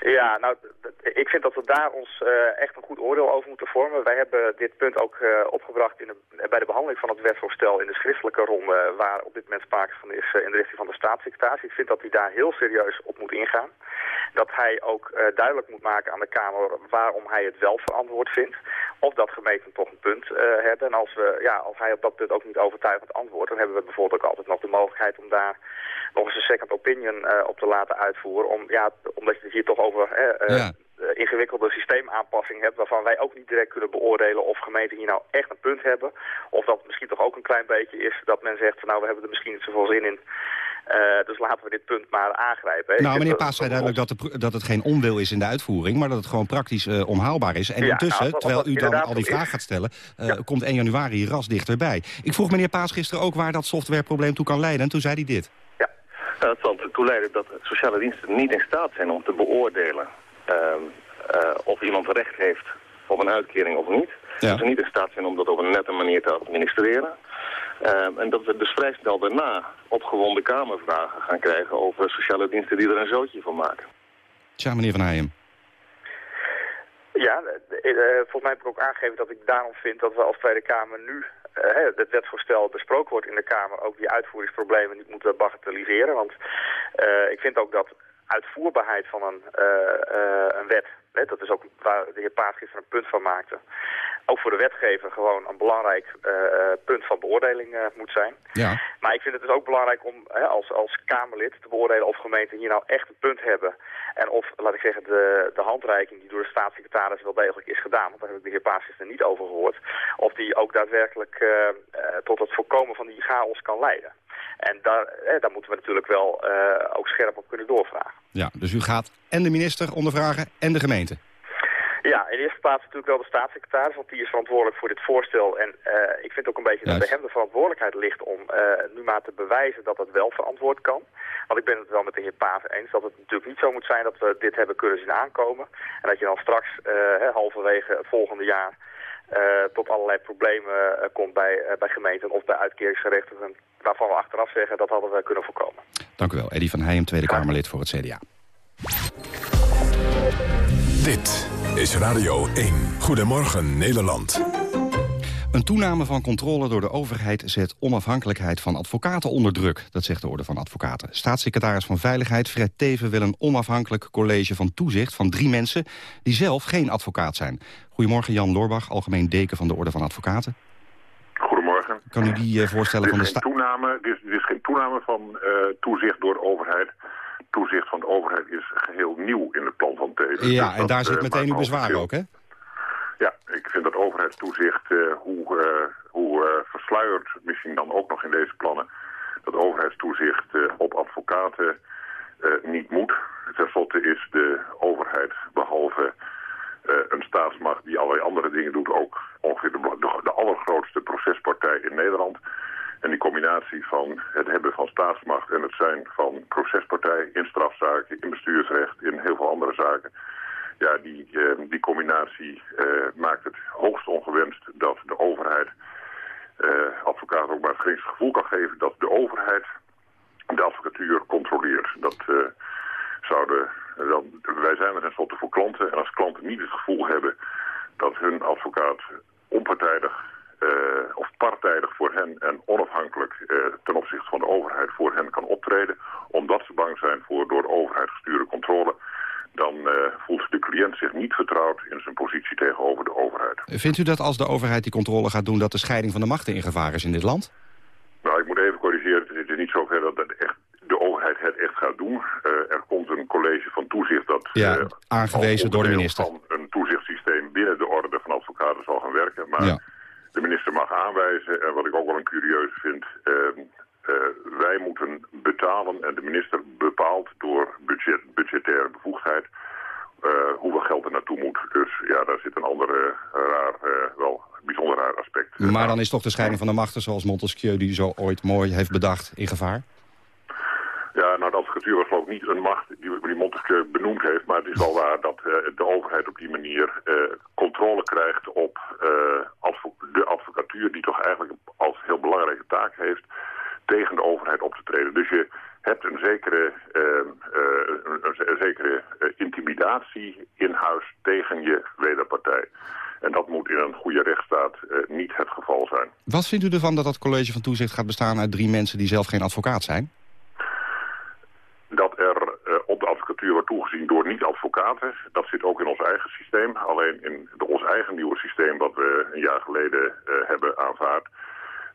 Ja, nou, ik vind dat we daar ons uh, echt een goed oordeel over moeten vormen. Wij hebben dit punt ook uh, opgebracht in de, bij de behandeling van het wetsvoorstel in de schriftelijke ronde, waar op dit moment sprake van is uh, in de richting van de staatssecretaris. Ik vind dat hij daar heel serieus op moet ingaan. Dat hij ook duidelijk moet maken aan de Kamer waarom hij het wel verantwoord vindt. Of dat gemeenten toch een punt hebben. En als, we, ja, als hij op dat punt ook niet overtuigend antwoordt, dan hebben we bijvoorbeeld ook altijd nog de mogelijkheid om daar nog eens een second opinion op te laten uitvoeren. Om, ja, omdat je hier toch over ja. ingewikkelde systeemaanpassing hebt... waarvan wij ook niet direct kunnen beoordelen of gemeenten hier nou echt een punt hebben. Of dat het misschien toch ook een klein beetje is dat men zegt... nou, we hebben er misschien niet zoveel zin in... Uh, dus laten we dit punt maar aangrijpen. Hè. Nou, meneer Paas zei duidelijk dat, de, dat het geen onwil is in de uitvoering... maar dat het gewoon praktisch uh, onhaalbaar is. En ja, intussen, nou, terwijl u dan al die vraag gaat stellen... Uh, ja. komt 1 januari ras dichterbij. Ik vroeg meneer Paas gisteren ook waar dat softwareprobleem toe kan leiden. En toen zei hij dit. Ja, dat zal ertoe leiden dat sociale diensten niet in staat zijn om te beoordelen... Uh, of iemand recht heeft op een uitkering of niet. Ja. Dat ze niet in staat zijn om dat op een nette manier te administreren. Uh, en dat we dus vrij snel daarna opgewonden kamervragen gaan krijgen over sociale diensten die er een zootje van maken. Tja, meneer Van Heijem. Ja, uh, volgens mij heb ik ook aangegeven dat ik daarom vind dat we als Tweede Kamer nu uh, het wetsvoorstel besproken wordt in de Kamer ook die uitvoeringsproblemen niet moeten bagatelliseren. Want uh, ik vind ook dat uitvoerbaarheid van een, een wet dat is ook waar de heer Paas gisteren een punt van maakte. Ook voor de wetgever gewoon een belangrijk uh, punt van beoordeling uh, moet zijn. Ja. Maar ik vind het dus ook belangrijk om hè, als, als Kamerlid te beoordelen of gemeenten hier nou echt een punt hebben. En of, laat ik zeggen, de, de handreiking die door de staatssecretaris wel degelijk is gedaan, want daar heb ik de heer Paas gisteren niet over gehoord, of die ook daadwerkelijk uh, tot het voorkomen van die chaos kan leiden. En daar, eh, daar moeten we natuurlijk wel uh, ook scherp op kunnen doorvragen. Ja, dus u gaat en de minister ondervragen en de gemeente? Ja, in de eerste plaats natuurlijk wel de staatssecretaris, want die is verantwoordelijk voor dit voorstel. En uh, ik vind ook een beetje Juist. dat bij hem de verantwoordelijkheid ligt om uh, nu maar te bewijzen dat dat wel verantwoord kan. Want ik ben het wel met de heer Paven eens dat het natuurlijk niet zo moet zijn dat we dit hebben kunnen zien aankomen. En dat je dan straks uh, halverwege het volgende jaar tot allerlei problemen uh, komt bij, uh, bij gemeenten of bij uitkeringsgerechtigden. Waarvan we achteraf zeggen dat hadden we kunnen voorkomen. Dank u wel. Eddie van Heijem, Tweede Kamerlid voor het CDA. Dit is Radio 1. Goedemorgen Nederland. Een toename van controle door de overheid zet onafhankelijkheid van advocaten onder druk. Dat zegt de Orde van Advocaten. Staatssecretaris van Veiligheid Fred Teven wil een onafhankelijk college van toezicht van drie mensen die zelf geen advocaat zijn. Goedemorgen Jan Loorbach, algemeen deken van de Orde van Advocaten. Goedemorgen. Kan u die uh, voorstellen van de staat? Toename, dit, is, geen toename van uh, toezicht door de overheid. Toezicht van de overheid is geheel nieuw in het plan van Teven. Ja, dus en daar zit uh, meteen uw bezwaar ook, hè? Ja, ik vind dat overheidstoezicht, uh, hoe, uh, hoe uh, versluierd misschien dan ook nog in deze plannen, dat overheidstoezicht op advocaten niet moet. Ten slotte is de overheid, behalve een staatsmacht die allerlei andere dingen doet, ook ongeveer de, de, de allergrootste procespartij in Nederland. En die combinatie van het hebben van staatsmacht en het zijn van procespartij in strafzaken, in bestuursrecht, in heel veel andere zaken. Ja, die, eh, die combinatie eh, maakt het hoogst ongewenst dat de overheid uh, advocaat ook maar het geringste gevoel kan geven dat de overheid de advocatuur controleert. Dat zouden, dan, wij zijn er tenslotte voor klanten en als klanten niet het gevoel hebben dat hun advocaat onpartijdig of partijdig voor hen en onafhankelijk ten opzichte van de overheid voor hen kan optreden, omdat ze bang zijn voor door de overheid gestuurde controle, dan uh, voelt de cliënt zich niet vertrouwd in zijn positie tegenover de overheid. Vindt u dat als de overheid die controle gaat doen, dat de scheiding van de machten in gevaar is in dit land? Nou, ik moet even corrigeren. Het is niet zover dat het echt, de overheid het echt gaat doen. er komt een college van toezicht dat... Ja, aangewezen door de minister. ...van een toezichtssysteem binnen de orde van advocaten zal gaan werken. Maar ja de minister mag aanwijzen. En wat ik ook wel een curieus vind, uh, uh, wij moeten betalen en de minister bepaalt door budget, budgettaire bevoegdheid uh, hoeveel geld er naartoe moet. Dus ja, daar zit een andere raar, wel bijzonder raar aspect. Maar dan is toch de scheiding van de machten zoals Montesquieu die zo ooit mooi heeft bedacht in gevaar? Ja, nou, de advocatuur was geloof ik niet een macht die, die Montesquieu benoemd heeft. Maar het is wel waar dat uh, de overheid op die manier controle krijgt op advo de advocatuur... die toch eigenlijk als heel belangrijke taak heeft tegen de overheid op te treden. Dus je hebt een zekere, een, een, zekere intimidatie in huis tegen je wederpartij. En dat moet in een goede rechtsstaat niet het geval zijn. Wat vindt u ervan dat dat college van toezicht gaat bestaan uit drie mensen die zelf geen advocaat zijn? dat er op de advocatuur wordt toegezien door niet-advocaten. Dat zit ook in ons eigen systeem. Alleen in de, ons eigen nieuwe systeem, wat we een jaar geleden hebben aanvaard...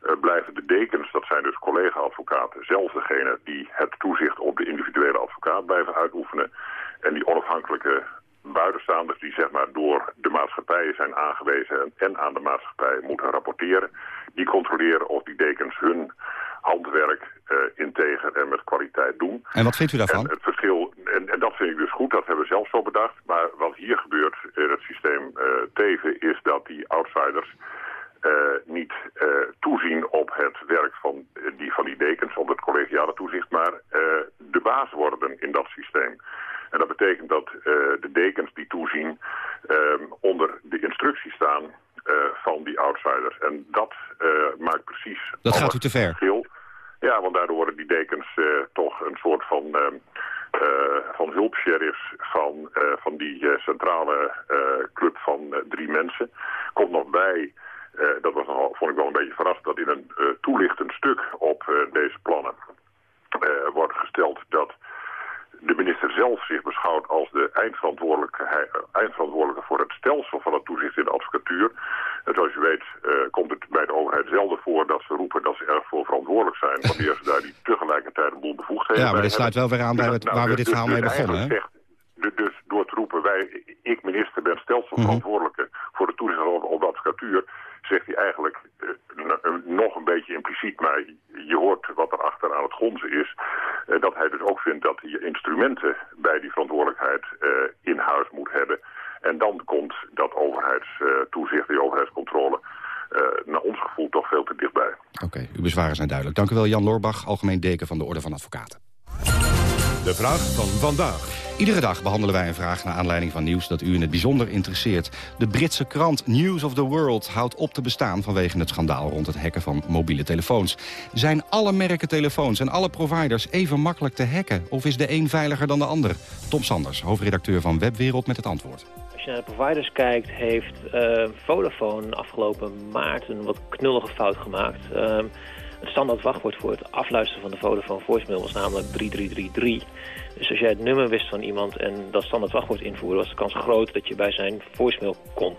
Uh, blijven de dekens, dat zijn dus collega-advocaten, zelf degene die het toezicht op de individuele advocaat blijven uitoefenen. En die onafhankelijke buitenstaanders die zeg maar door de maatschappijen zijn aangewezen en aan de maatschappij moeten rapporteren, die controleren of die dekens hun handwerk uh, integer en met kwaliteit doen. En wat vindt u daarvan? En het verschil, en, en, dat vind ik dus goed, dat hebben we zelf zo bedacht. Maar wat hier gebeurt in het systeem uh, Teven is dat die outsiders niet toezien op het werk van die, van die dekens, op het collegiale toezicht, maar de baas worden in dat systeem. En dat betekent dat de dekens die toezien onder de instructie staan uh, van die outsiders. En dat uh, maakt precies... Dat gaat u te ver. Verschil. Ja, want daardoor worden die dekens uh, toch een soort van, van hulpsheriffs van, van die centrale club van drie mensen. Komt nog bij, dat was nog, vond ik wel een beetje verrast, dat in een toelichtend stuk op deze plannen wordt gesteld dat de minister zelf zich beschouwt als de eindverantwoordelijke, eindverantwoordelijke voor het stelsel van het toezicht in de advocatuur. En zoals je weet komt het bij de overheid zelden voor dat ze roepen dat ze ervoor verantwoordelijk zijn wanneer ze daar die tegelijkertijd een boel bevoegdheden Ja, maar dit sluit wel weer aan bij het, nou, waar we dus- dit verhaal dus mee begonnen. hè? Dus door te roepen, wij, ik minister ben stelselverantwoordelijke Mhm. voor de toezicht op de advocatuur, zegt hij eigenlijk uh, nog een beetje impliciet, maar je hoort wat er achter aan het gonzen is, uh, dat hij dus ook vindt dat je instrumenten bij die verantwoordelijkheid uh, in huis moet hebben. En dan komt dat overheidstoezicht, die overheidscontrole, naar ons gevoel toch veel te dichtbij. Oké, okay, uw bezwaren zijn duidelijk. Dank u wel Jan Loorbach, algemeen deken van de Orde van Advocaten. De vraag van vandaag. Iedere dag behandelen wij een vraag naar aanleiding van nieuws dat u in het bijzonder interesseert. De Britse krant News of the World houdt op te bestaan vanwege het schandaal rond het hacken van mobiele telefoons. Zijn alle merken telefoons en alle providers even makkelijk te hacken? Of is de een veiliger dan de ander? Tom Sanders, hoofdredacteur van Webwereld met het antwoord. Als je naar de providers kijkt, heeft uh, Vodafone afgelopen maart een wat knullige fout gemaakt. Uh, het standaard wachtwoord voor het afluisteren van de Vodafone voicemail was namelijk 3333. Dus als jij het nummer wist van iemand en dat standaard wachtwoord invoerde... was de kans groot dat je bij zijn voicemail kon.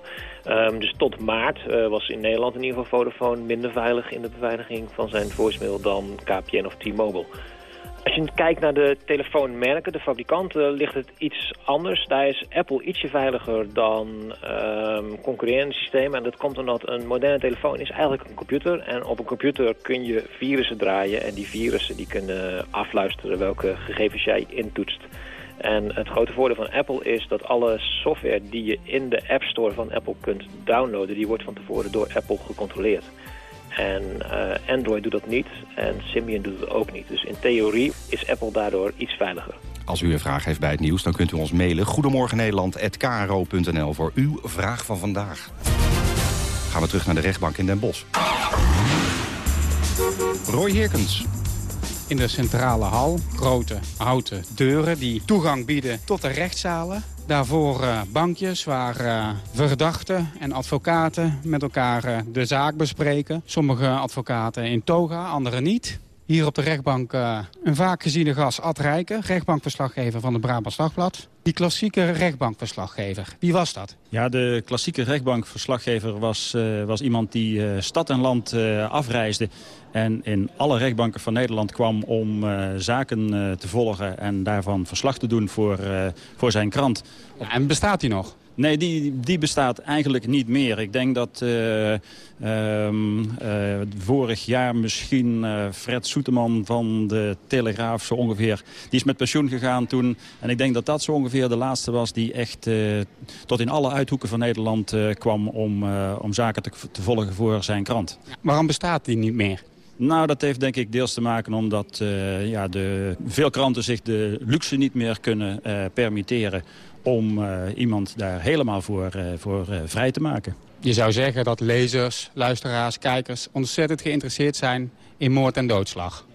Um, dus tot maart uh, was in Nederland in ieder geval Vodafone minder veilig... in de beveiliging van zijn voicemail dan KPN of T-Mobile. Als je kijkt naar de telefoonmerken, de fabrikanten, ligt het iets anders. Daar is Apple ietsje veiliger dan um, concurrerende systemen. En dat komt omdat een moderne telefoon is eigenlijk een computer. En op een computer kun je virussen draaien. En die virussen die kunnen afluisteren welke gegevens jij intoetst. En het grote voordeel van Apple is dat alle software die je in de App Store van Apple kunt downloaden... die wordt van tevoren door Apple gecontroleerd. En Android doet dat niet en Symbian doet het ook niet. Dus in theorie is Apple daardoor iets veiliger. Als u een vraag heeft bij het nieuws, dan kunt u ons mailen. Goedemorgen Nederland@kro.nl voor uw vraag van vandaag. Gaan we terug naar de rechtbank in Den Bosch. Roy Heerkens. In de centrale hal, grote houten deuren die toegang bieden tot de rechtszalen. Daarvoor uh, bankjes waar uh, verdachten en advocaten met elkaar uh, de zaak bespreken. Sommige advocaten in toga, andere niet. Hier op de rechtbank een vaak geziene gast Ad Rijken, rechtbankverslaggever van de Brabants Dagblad. Die klassieke rechtbankverslaggever, wie was dat? Ja, de klassieke rechtbankverslaggever was, was iemand die stad en land afreisde... en in alle rechtbanken van Nederland kwam om zaken te volgen... en daarvan verslag te doen voor, voor zijn krant. Ja, en bestaat die nog? Nee, die, die bestaat eigenlijk niet meer. Ik denk dat uh, uh, vorig jaar misschien Fred Soeteman van de Telegraaf zo ongeveer... die is met pensioen gegaan toen. En ik denk dat dat zo ongeveer de laatste was die echt tot in alle uithoeken van Nederland kwam... om, om zaken te, te volgen voor zijn krant. Waarom bestaat die niet meer? Nou, dat heeft denk ik deels te maken omdat uh, ja, de, veel kranten zich de luxe niet meer kunnen uh, permitteren om uh, iemand daar helemaal voor, voor vrij te maken. Je zou zeggen dat lezers, luisteraars, kijkers ontzettend geïnteresseerd zijn in moord en doodslag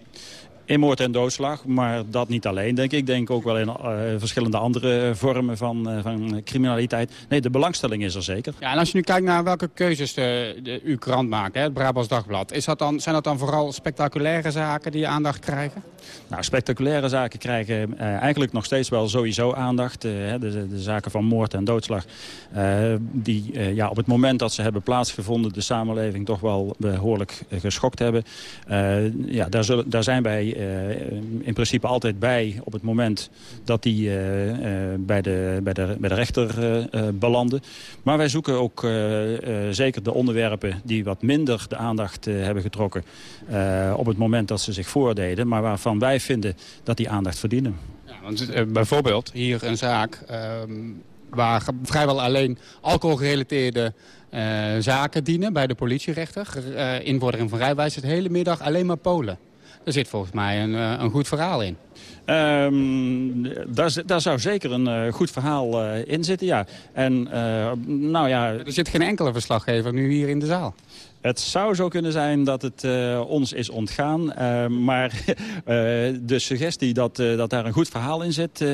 in moord en doodslag. Maar dat niet alleen, denk ik. Ik denk ook wel in uh, verschillende andere vormen van, uh, van criminaliteit. Nee, de belangstelling is er zeker. Ja, en als je nu kijkt naar welke keuzes de, de, uw krant maakt, hè, het Brabants Dagblad... Is dat dan, zijn dat dan vooral spectaculaire zaken die aandacht krijgen? Nou, spectaculaire zaken krijgen uh, eigenlijk nog steeds wel sowieso aandacht. de, de, de, zaken van moord en doodslag. die ja, op het moment dat ze hebben plaatsgevonden... de samenleving toch wel behoorlijk geschokt hebben. ja, daar, zullen, daar zijn wij uh, in principe altijd bij op het moment dat die uh, uh, bij, de, bij, de, bij de rechter belanden. Maar wij zoeken ook zeker de onderwerpen die wat minder de aandacht hebben getrokken... op het moment dat ze zich voordeden, maar waarvan wij vinden dat die aandacht verdienen. Ja, want, bijvoorbeeld hier een zaak ehm, waar vrijwel alleen alcoholgerelateerde zaken dienen bij de politierechter. Uh, invordering van rijwijs het hele middag alleen maar Polen. Er zit volgens mij een, eh, een goed verhaal in. Um, daar, daar, zou zeker een uh, goed verhaal uh, in zitten, ja. En, uh, nou ja... Er zit geen enkele verslaggever nu hier in de zaal. Het zou zo kunnen zijn dat het ons is ontgaan. maar de suggestie dat, dat daar een goed verhaal in zit...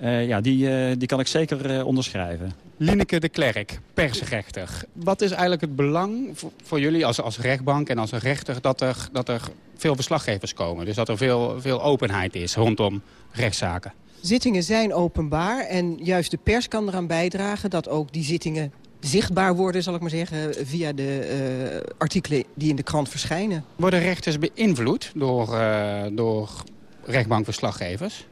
ja, die, die kan ik zeker onderschrijven. Lineke de Klerk, persrechter. Wat is eigenlijk het belang voor, voor, jullie als, als rechtbank en als rechter... dat er, dat er veel verslaggevers komen? Dus dat er veel, veel openheid is rondom rechtszaken? Zittingen zijn openbaar en juist de pers kan eraan bijdragen... dat ook die zittingen zichtbaar worden, zal ik maar zeggen... via de uh, artikelen die in de krant verschijnen. Worden rechters beïnvloed door, uh, door rechtbankverslaggevers?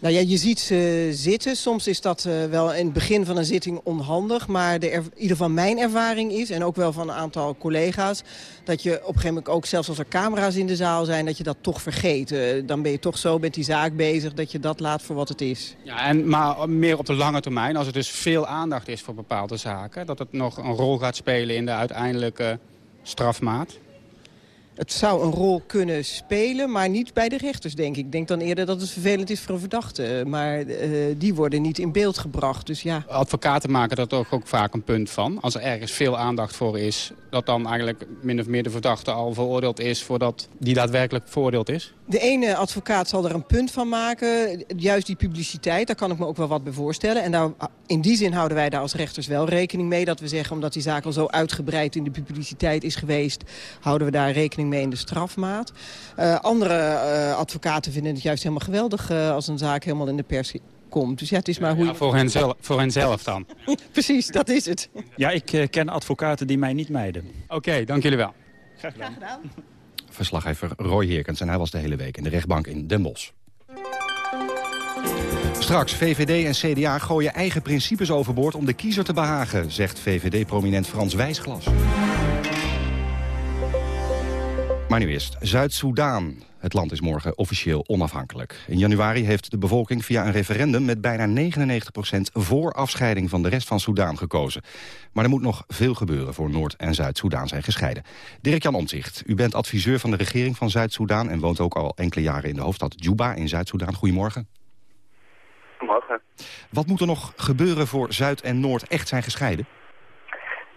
Nou ja, je ziet ze zitten. Soms is dat uh, wel in het begin van een zitting onhandig. Maar de in ieder geval mijn ervaring is, en ook wel van een aantal collega's... dat je op een gegeven moment ook, zelfs als er camera's in de zaal zijn... dat je dat toch vergeet. Uh, dan ben je toch zo met die zaak bezig dat je dat laat voor wat het is. Ja, en, maar meer op de lange termijn, als er dus veel aandacht is voor bepaalde zaken... dat het nog een rol gaat spelen in de uiteindelijke strafmaat? Het zou een rol kunnen spelen, maar niet bij de rechters, denk ik. Ik denk dan eerder dat het vervelend is voor een verdachte. Maar uh, die worden niet in beeld gebracht, dus ja. Advocaten maken er toch ook vaak een punt van. Als er ergens veel aandacht voor is... dat dan eigenlijk min of meer de verdachte al veroordeeld is... voordat die daadwerkelijk veroordeeld is? De ene advocaat zal er een punt van maken. Juist die publiciteit, daar kan ik me ook wel wat bij voorstellen. En daar, in die zin houden wij daar als rechters wel rekening mee. Dat we zeggen, omdat die zaak al zo uitgebreid in de publiciteit is geweest... houden we daar rekening mee in de strafmaat. Uh, andere uh, advocaten vinden het juist helemaal geweldig... Uh, als een zaak helemaal in de pers komt. Dus ja, het is maar hoe ja, voor, hen zelf, voor hen zelf dan? Precies, dat is het. Ja, ik ken advocaten die mij niet mijden. Oké, okay, dank jullie wel. Graag gedaan. Graag gedaan verslaggever Roy Heerkens. En hij was de hele week in de rechtbank in Den Bosch. Straks, VVD en CDA gooien eigen principes overboord om de kiezer te behagen, zegt VVD-prominent Frans Wijsglas. Maar nu eerst, Zuid-Soedan. Het land is morgen officieel onafhankelijk. In januari heeft de bevolking via een referendum met bijna 99% voor afscheiding van de rest van Soedan gekozen. Maar er moet nog veel gebeuren voor Noord- en Zuid-Soedan zijn gescheiden. Dirk-Jan Omtzigt, u bent adviseur van de regering van Zuid-Soedan... en woont ook al enkele jaren in de hoofdstad Juba in Zuid-Soedan. Goedemorgen. Goedemorgen. Wat moet er nog gebeuren voor Zuid en Noord echt zijn gescheiden?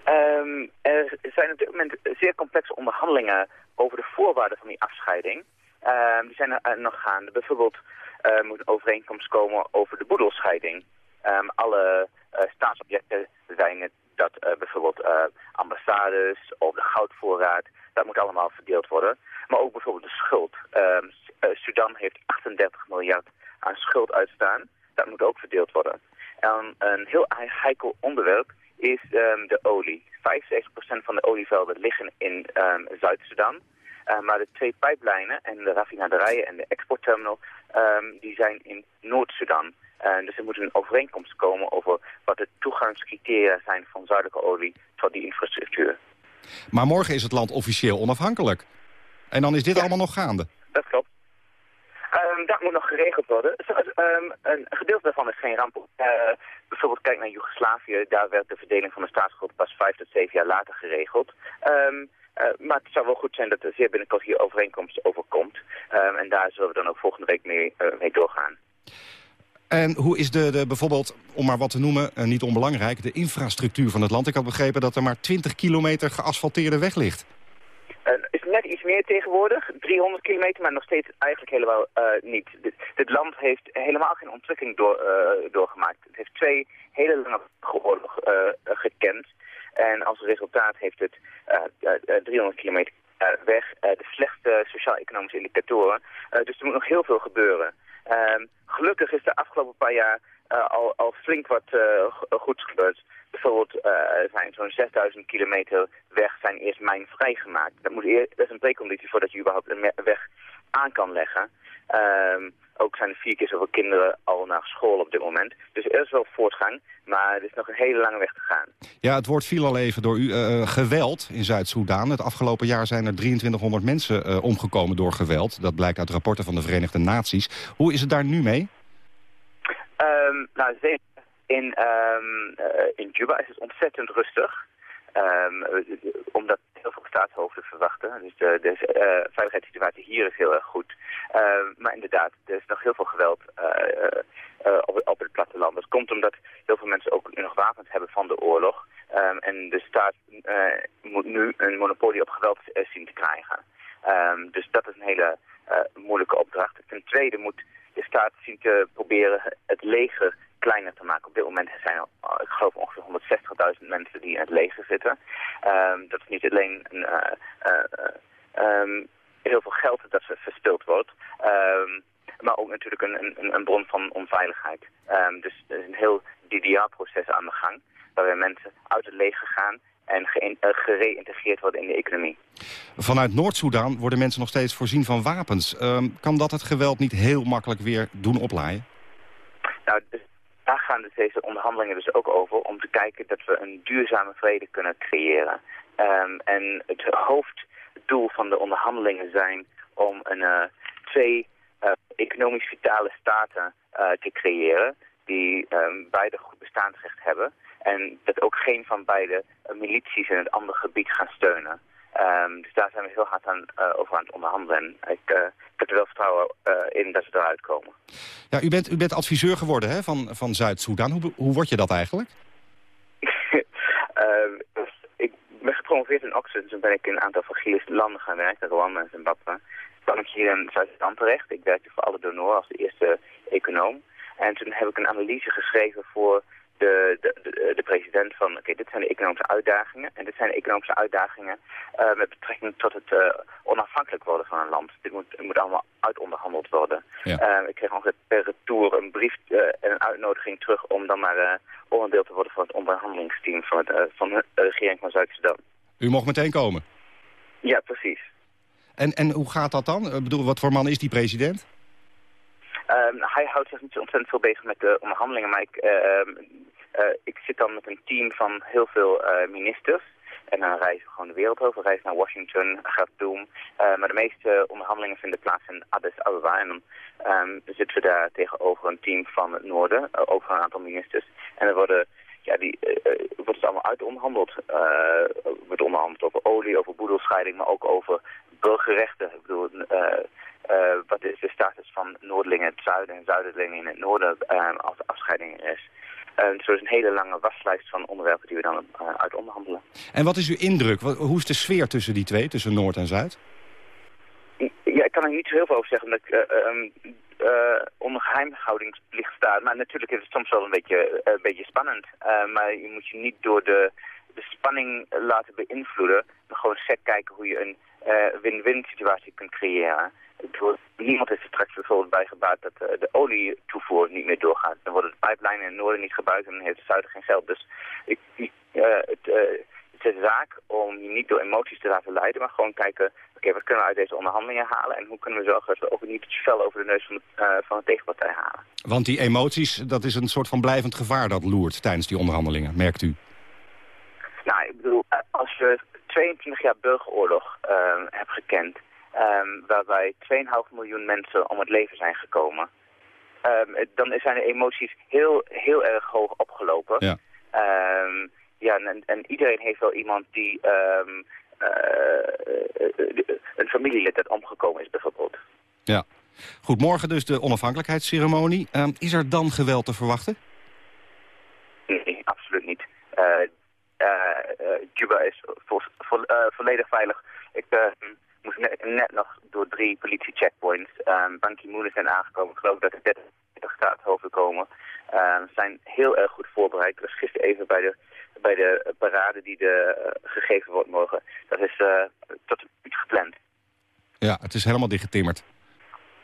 Um, er zijn op dit moment zeer complexe onderhandelingen over de voorwaarden van die afscheiding. Um, die zijn er nog gaande. Bijvoorbeeld uh, moet een overeenkomst komen over de boedelscheiding. Um, alle uh, staatsobjecten zijn het dat uh, bijvoorbeeld ambassades of de goudvoorraad, dat moet allemaal verdeeld worden. Maar ook bijvoorbeeld de schuld. Sudan heeft 38 miljard aan schuld uitstaan. Dat moet ook verdeeld worden. En een heel heikel onderwerp is de olie. 75% van de olievelden liggen in Zuid-Sudan. Uh, maar de twee pijplijnen en de raffinaderijen en de exportterminal... Um, die zijn in Noord-Sudan. Uh, dus er moet een overeenkomst komen over wat de toegangscriteria zijn van zuidelijke olie tot die infrastructuur. Maar morgen is het land officieel onafhankelijk. En dan is dit ja. allemaal nog gaande? Dat klopt. Um, dat moet nog geregeld worden. Um, een gedeelte daarvan is geen ramp. Uh, bijvoorbeeld kijk naar Joegoslavië. Daar werd de verdeling van de staatsschuld pas vijf tot zeven jaar later geregeld. Um, uh, maar het zou wel goed zijn dat er zeer binnenkort hier overeenkomst over komt. en daar zullen we dan ook volgende week mee, uh, mee doorgaan. En hoe is de, de, bijvoorbeeld, om maar wat te noemen, uh, niet onbelangrijk... de infrastructuur van het land? Ik had begrepen dat er maar 20 kilometer geasfalteerde weg ligt. Uh, is net iets meer tegenwoordig, 300 kilometer, maar nog steeds eigenlijk helemaal niet. Dit, dit, land heeft helemaal geen ontwikkeling door, doorgemaakt. Het heeft twee hele lange oorlog gekend. En als resultaat heeft het 300 kilometer weg, de slechtste sociaal-economische indicatoren. dus er moet nog heel veel gebeuren. Ehm, gelukkig is de afgelopen paar jaar al, al flink wat goeds gebeurd. Bijvoorbeeld zijn zo'n 6000 kilometer weg zijn eerst mijnvrij gemaakt. Dat, moet eer, dat is een preconditie voordat je überhaupt een weg aan kan leggen. Um, ook zijn er vier keer zoveel kinderen al naar school op dit moment. Dus er is wel voortgang, maar er is nog een hele lange weg te gaan. Ja, het woord viel al even door u. Uh, geweld in Zuid-Soedan. Het afgelopen jaar zijn er 2300 mensen uh, omgekomen door geweld. Dat blijkt uit rapporten van de Verenigde Naties. Hoe is het daar nu mee? Um, nou, in, um, uh, in Juba is het ontzettend rustig. Um, omdat heel veel staatshoofden verwachten. Dus de, de uh, veiligheidssituatie hier is heel erg goed. Uh, maar inderdaad, er is nog heel veel geweld op, op, het platteland. Dat komt omdat heel veel mensen ook nog wapens hebben van de oorlog. Um, en de staat moet nu een monopolie op geweld zien te krijgen. dus dat is een hele moeilijke opdracht. Ten tweede moet de staat zien te proberen het leger kleiner te maken. Op dit moment zijn er, ik geloof, ongeveer 160.000 mensen die in het leger zitten. Um, dat is niet alleen een, uh, uh, um, heel veel geld dat verspild wordt, um, maar ook natuurlijk een, een, een bron van onveiligheid. dus er is een heel DDR-proces aan de gang, waarbij mensen uit het leger gaan en gereïntegreerd worden in de economie. Vanuit Noord-Soedan worden mensen nog steeds voorzien van wapens. kan dat het geweld niet heel makkelijk weer doen oplaaien? Nou, dus daar gaan dus deze onderhandelingen dus ook over om te kijken dat we een duurzame vrede kunnen creëren. Um, en het hoofddoel van de onderhandelingen zijn om een, uh, twee uh, economisch vitale staten uh, te creëren die um, beide goed bestaansrecht hebben. En dat ook geen van beide milities in het andere gebied gaan steunen. Um, dus daar zijn we heel hard aan, uh, over aan het onderhandelen. Ik, uh, ik heb er wel vertrouwen uh, in dat ze eruit komen. Ja, u bent, u bent adviseur geworden hè, van, van Zuid-Soedan. Hoe, hoe word je dat eigenlijk? ik ben gepromoveerd in Oxford. Toen ben ik in een aantal fragiele landen gaan werken. Rwanda en Zimbabwe. Toen kwam ik hier in Zuid-Sudan terecht. Ik werkte voor alle donoren als de eerste econoom. En toen heb ik een analyse geschreven voor de, de, de, de president van, oké, okay, dit zijn de economische uitdagingen. En dit zijn de economische uitdagingen uh, met betrekking tot het uh, onafhankelijk worden van een land. Dit moet, moet allemaal uitonderhandeld worden. Ja. Uh, ik kreeg ongeveer per retour een brief en een uitnodiging terug om dan maar onderdeel te worden van het onderhandelingsteam van, het, van de regering van Zuid-Sudan. U mocht meteen komen? Ja, precies. En, en hoe gaat dat dan? Ik bedoel, wat voor man is die president? Um, hij houdt zich niet zo ontzettend veel bezig met de onderhandelingen, maar ik, uh, ik zit dan met een team van heel veel uh, ministers. En dan reizen we gewoon de wereld over. Reizen naar Washington, Khartoum. Uh, maar de meeste onderhandelingen vinden plaats in Addis Ababa. En dan um, zitten we daar tegenover een team van het noorden, uh, over een aantal ministers. En er worden ja, die uh, wordt het allemaal uitonderhandeld. Uh, wordt onderhandeld over olie, over boedelscheiding, maar ook over burgerrechten. Ik bedoel, wat is de status van Noordelingen in het zuiden en Zuiderlingen in het noorden als de afscheiding is. Uh, dus er is een hele lange waslijst van onderwerpen die we dan uh, uit onderhandelen. En wat is uw indruk? Hoe is de sfeer tussen die twee, tussen Noord en Zuid? Ja, ik kan er niet zo heel veel over zeggen, omdat ik uh, um, onder geheimhoudingsplicht sta. Maar natuurlijk is het soms wel een beetje, een beetje spannend. maar je moet je niet door de, de spanning laten beïnvloeden. Maar gewoon sec kijken hoe je een win-win situatie kunt creëren. Niemand is er straks bijvoorbeeld bij gebaat dat uh, de olietoevoer niet meer doorgaat. Dan worden de pijplijnen in het noorden niet gebruikt en dan heeft het zuiden geen geld. Dus ik, ik, uh, het, uh, het is een zaak om je niet door emoties te laten leiden, maar gewoon kijken, oké, okay, wat kunnen we uit deze onderhandelingen halen en hoe kunnen we zorgen dat we ook niet het fel over de neus van de, van de tegenpartij halen. Want die emoties, dat is een soort van blijvend gevaar dat loert tijdens die onderhandelingen, merkt u? Nou, ik bedoel, als je 22 jaar burgeroorlog hebt gekend, Um, waarbij 2,5 miljoen mensen om het leven zijn gekomen. Um, dan zijn de emoties heel, heel erg hoog opgelopen. Ja. Um, ja, en, en, iedereen heeft wel iemand die uh, een familielid dat omgekomen is bijvoorbeeld. Ja. Goed, morgen dus de onafhankelijkheidsceremonie. is er dan geweld te verwachten? Nee, absoluut niet. Uh, uh, Cuba is vo vo volledig veilig. Ik moest net, net, nog door drie politie-checkpoints. Um, Ban Ki-moon is aangekomen. Ik geloof dat er 30 staatshoofden komen. Um, zijn heel erg goed voorbereid. Ik was gisteren even bij de, bij de parade die de, uh, gegeven wordt morgen. Dat is uh, tot een uur gepland. Ja, het is helemaal dichtgetimmerd.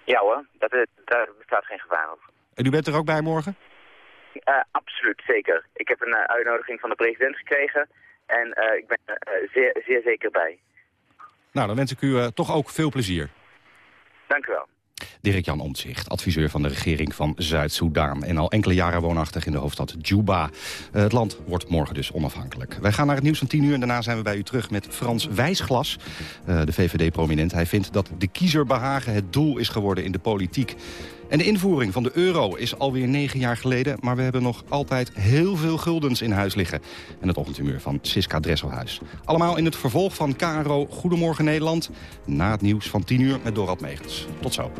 Ja hoor, dat is, daar bestaat geen gevaar over. En u bent er ook bij morgen? Uh, absoluut, zeker. Ik heb een uitnodiging van de president gekregen. En ik ben er zeer, zeer zeker bij. Nou, dan wens ik u uh, toch ook veel plezier. Dank u wel. Dirk-Jan Omtzigt, adviseur van de regering van Zuid-Soedan... en al enkele jaren woonachtig in de hoofdstad Juba. Uh, het land wordt morgen dus onafhankelijk. Wij gaan naar het nieuws van 10 uur en daarna zijn we bij u terug met Frans Wijsglas... Uh, de VVD-prominent. Hij vindt dat de kiezerbehagen het doel is geworden in de politiek. En de invoering van de euro is alweer negen jaar geleden... maar we hebben nog altijd heel veel guldens in huis liggen. En het ochtendhumeur van Siska Dresselhuis. Allemaal in het vervolg van KRO Goedemorgen Nederland... na het nieuws van 10 uur met Dorad Megens. Tot zo.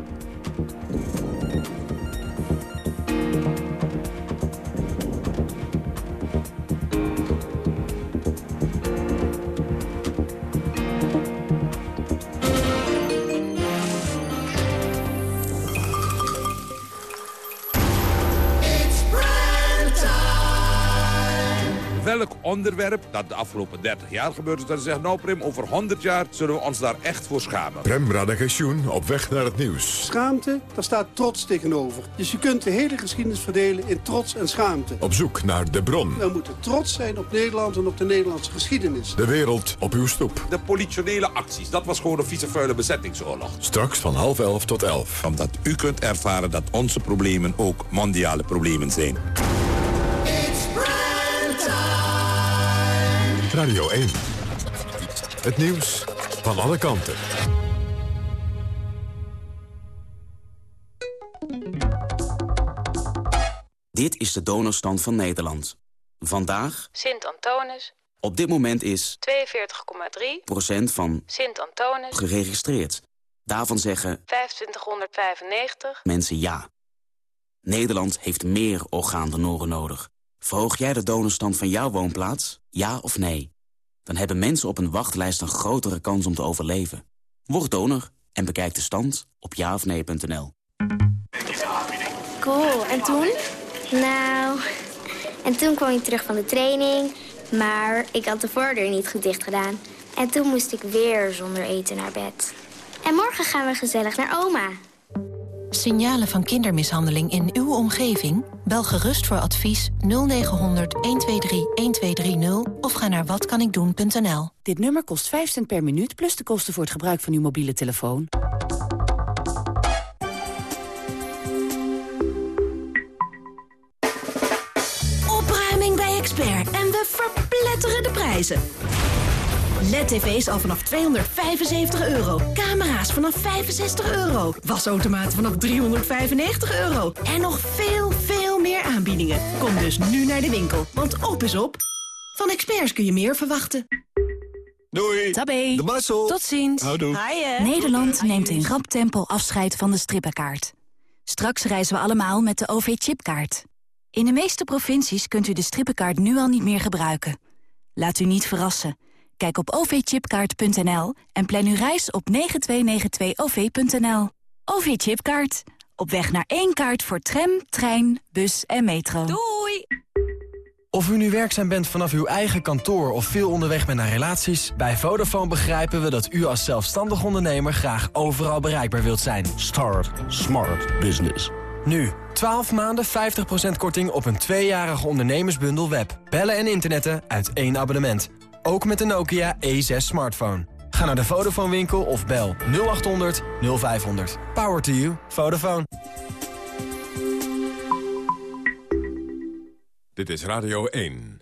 Welk onderwerp dat de afgelopen 30 jaar gebeurd is... dat ze zeggen, nou Prim, over 100 jaar zullen we ons daar echt voor schamen. Prem Radagensjoen op weg naar het nieuws. Schaamte, daar staat trots tegenover. Dus je kunt de hele geschiedenis verdelen in trots en schaamte. Op zoek naar de bron. We moeten trots zijn op Nederland en op de Nederlandse geschiedenis. De wereld op uw stoep. De politionele acties, dat was gewoon een vieze bezettingsoorlog. Straks van half elf tot elf. Omdat u kunt ervaren dat onze problemen ook mondiale problemen zijn. Radio 1. Het nieuws van alle kanten. Dit is de donorstand van Nederland. Vandaag... Sint-Antonis. Op dit moment is... 42,3 procent van... Sint-Antonis. Geregistreerd. Daarvan zeggen... 2595 mensen ja. Nederland heeft meer orgaandonoren nodig. Verhoog jij de donorstand van jouw woonplaats? Ja of nee? Dan hebben mensen op een wachtlijst een grotere kans om te overleven. Word donor en bekijk de stand op jaofnee.nl. Cool, en toen? Nou, en toen kwam ik terug van de training, maar ik had de voordeur niet goed dicht gedaan. En toen moest ik weer zonder eten naar bed. En morgen gaan we gezellig naar oma. Signalen van kindermishandeling in uw omgeving? Bel gerust voor advies 0900 123 1230 of ga naar watkanikdoen.nl. Dit nummer kost 5 cent per minuut plus de kosten voor het gebruik van uw mobiele telefoon. Opruiming bij Expert en we verpletteren de prijzen. LED-tv's al vanaf 275 euro. Camera's vanaf 65 euro. Wasautomaten vanaf 395 euro. En nog veel, veel meer aanbiedingen. Kom dus nu naar de winkel, want op is op. Van experts kun je meer verwachten. Doei. Tabé. De Marcel. Tot ziens. Houdoe. Nederland neemt in rap tempo afscheid van de strippenkaart. Straks reizen we allemaal met de OV-chipkaart. In de meeste provincies kunt u de strippenkaart nu al niet meer gebruiken. Laat u niet verrassen. Kijk op ovchipkaart.nl en plan uw reis op 9292-OV.nL. OV-chipkaart. Op weg naar één kaart voor tram, trein, bus en metro. Doei! Of u nu werkzaam bent vanaf uw eigen kantoor of veel onderweg bent naar relaties... bij Vodafone begrijpen we dat u als zelfstandig ondernemer graag overal bereikbaar wilt zijn. Start Smart Business. Nu, 12 maanden 50% korting op een tweejarige ondernemersbundel web. Bellen en internetten uit één abonnement. Ook met de Nokia E6 smartphone. Ga naar de Vodafone winkel of bel 0800 0500. Power to you. Vodafone. Dit is Radio 1.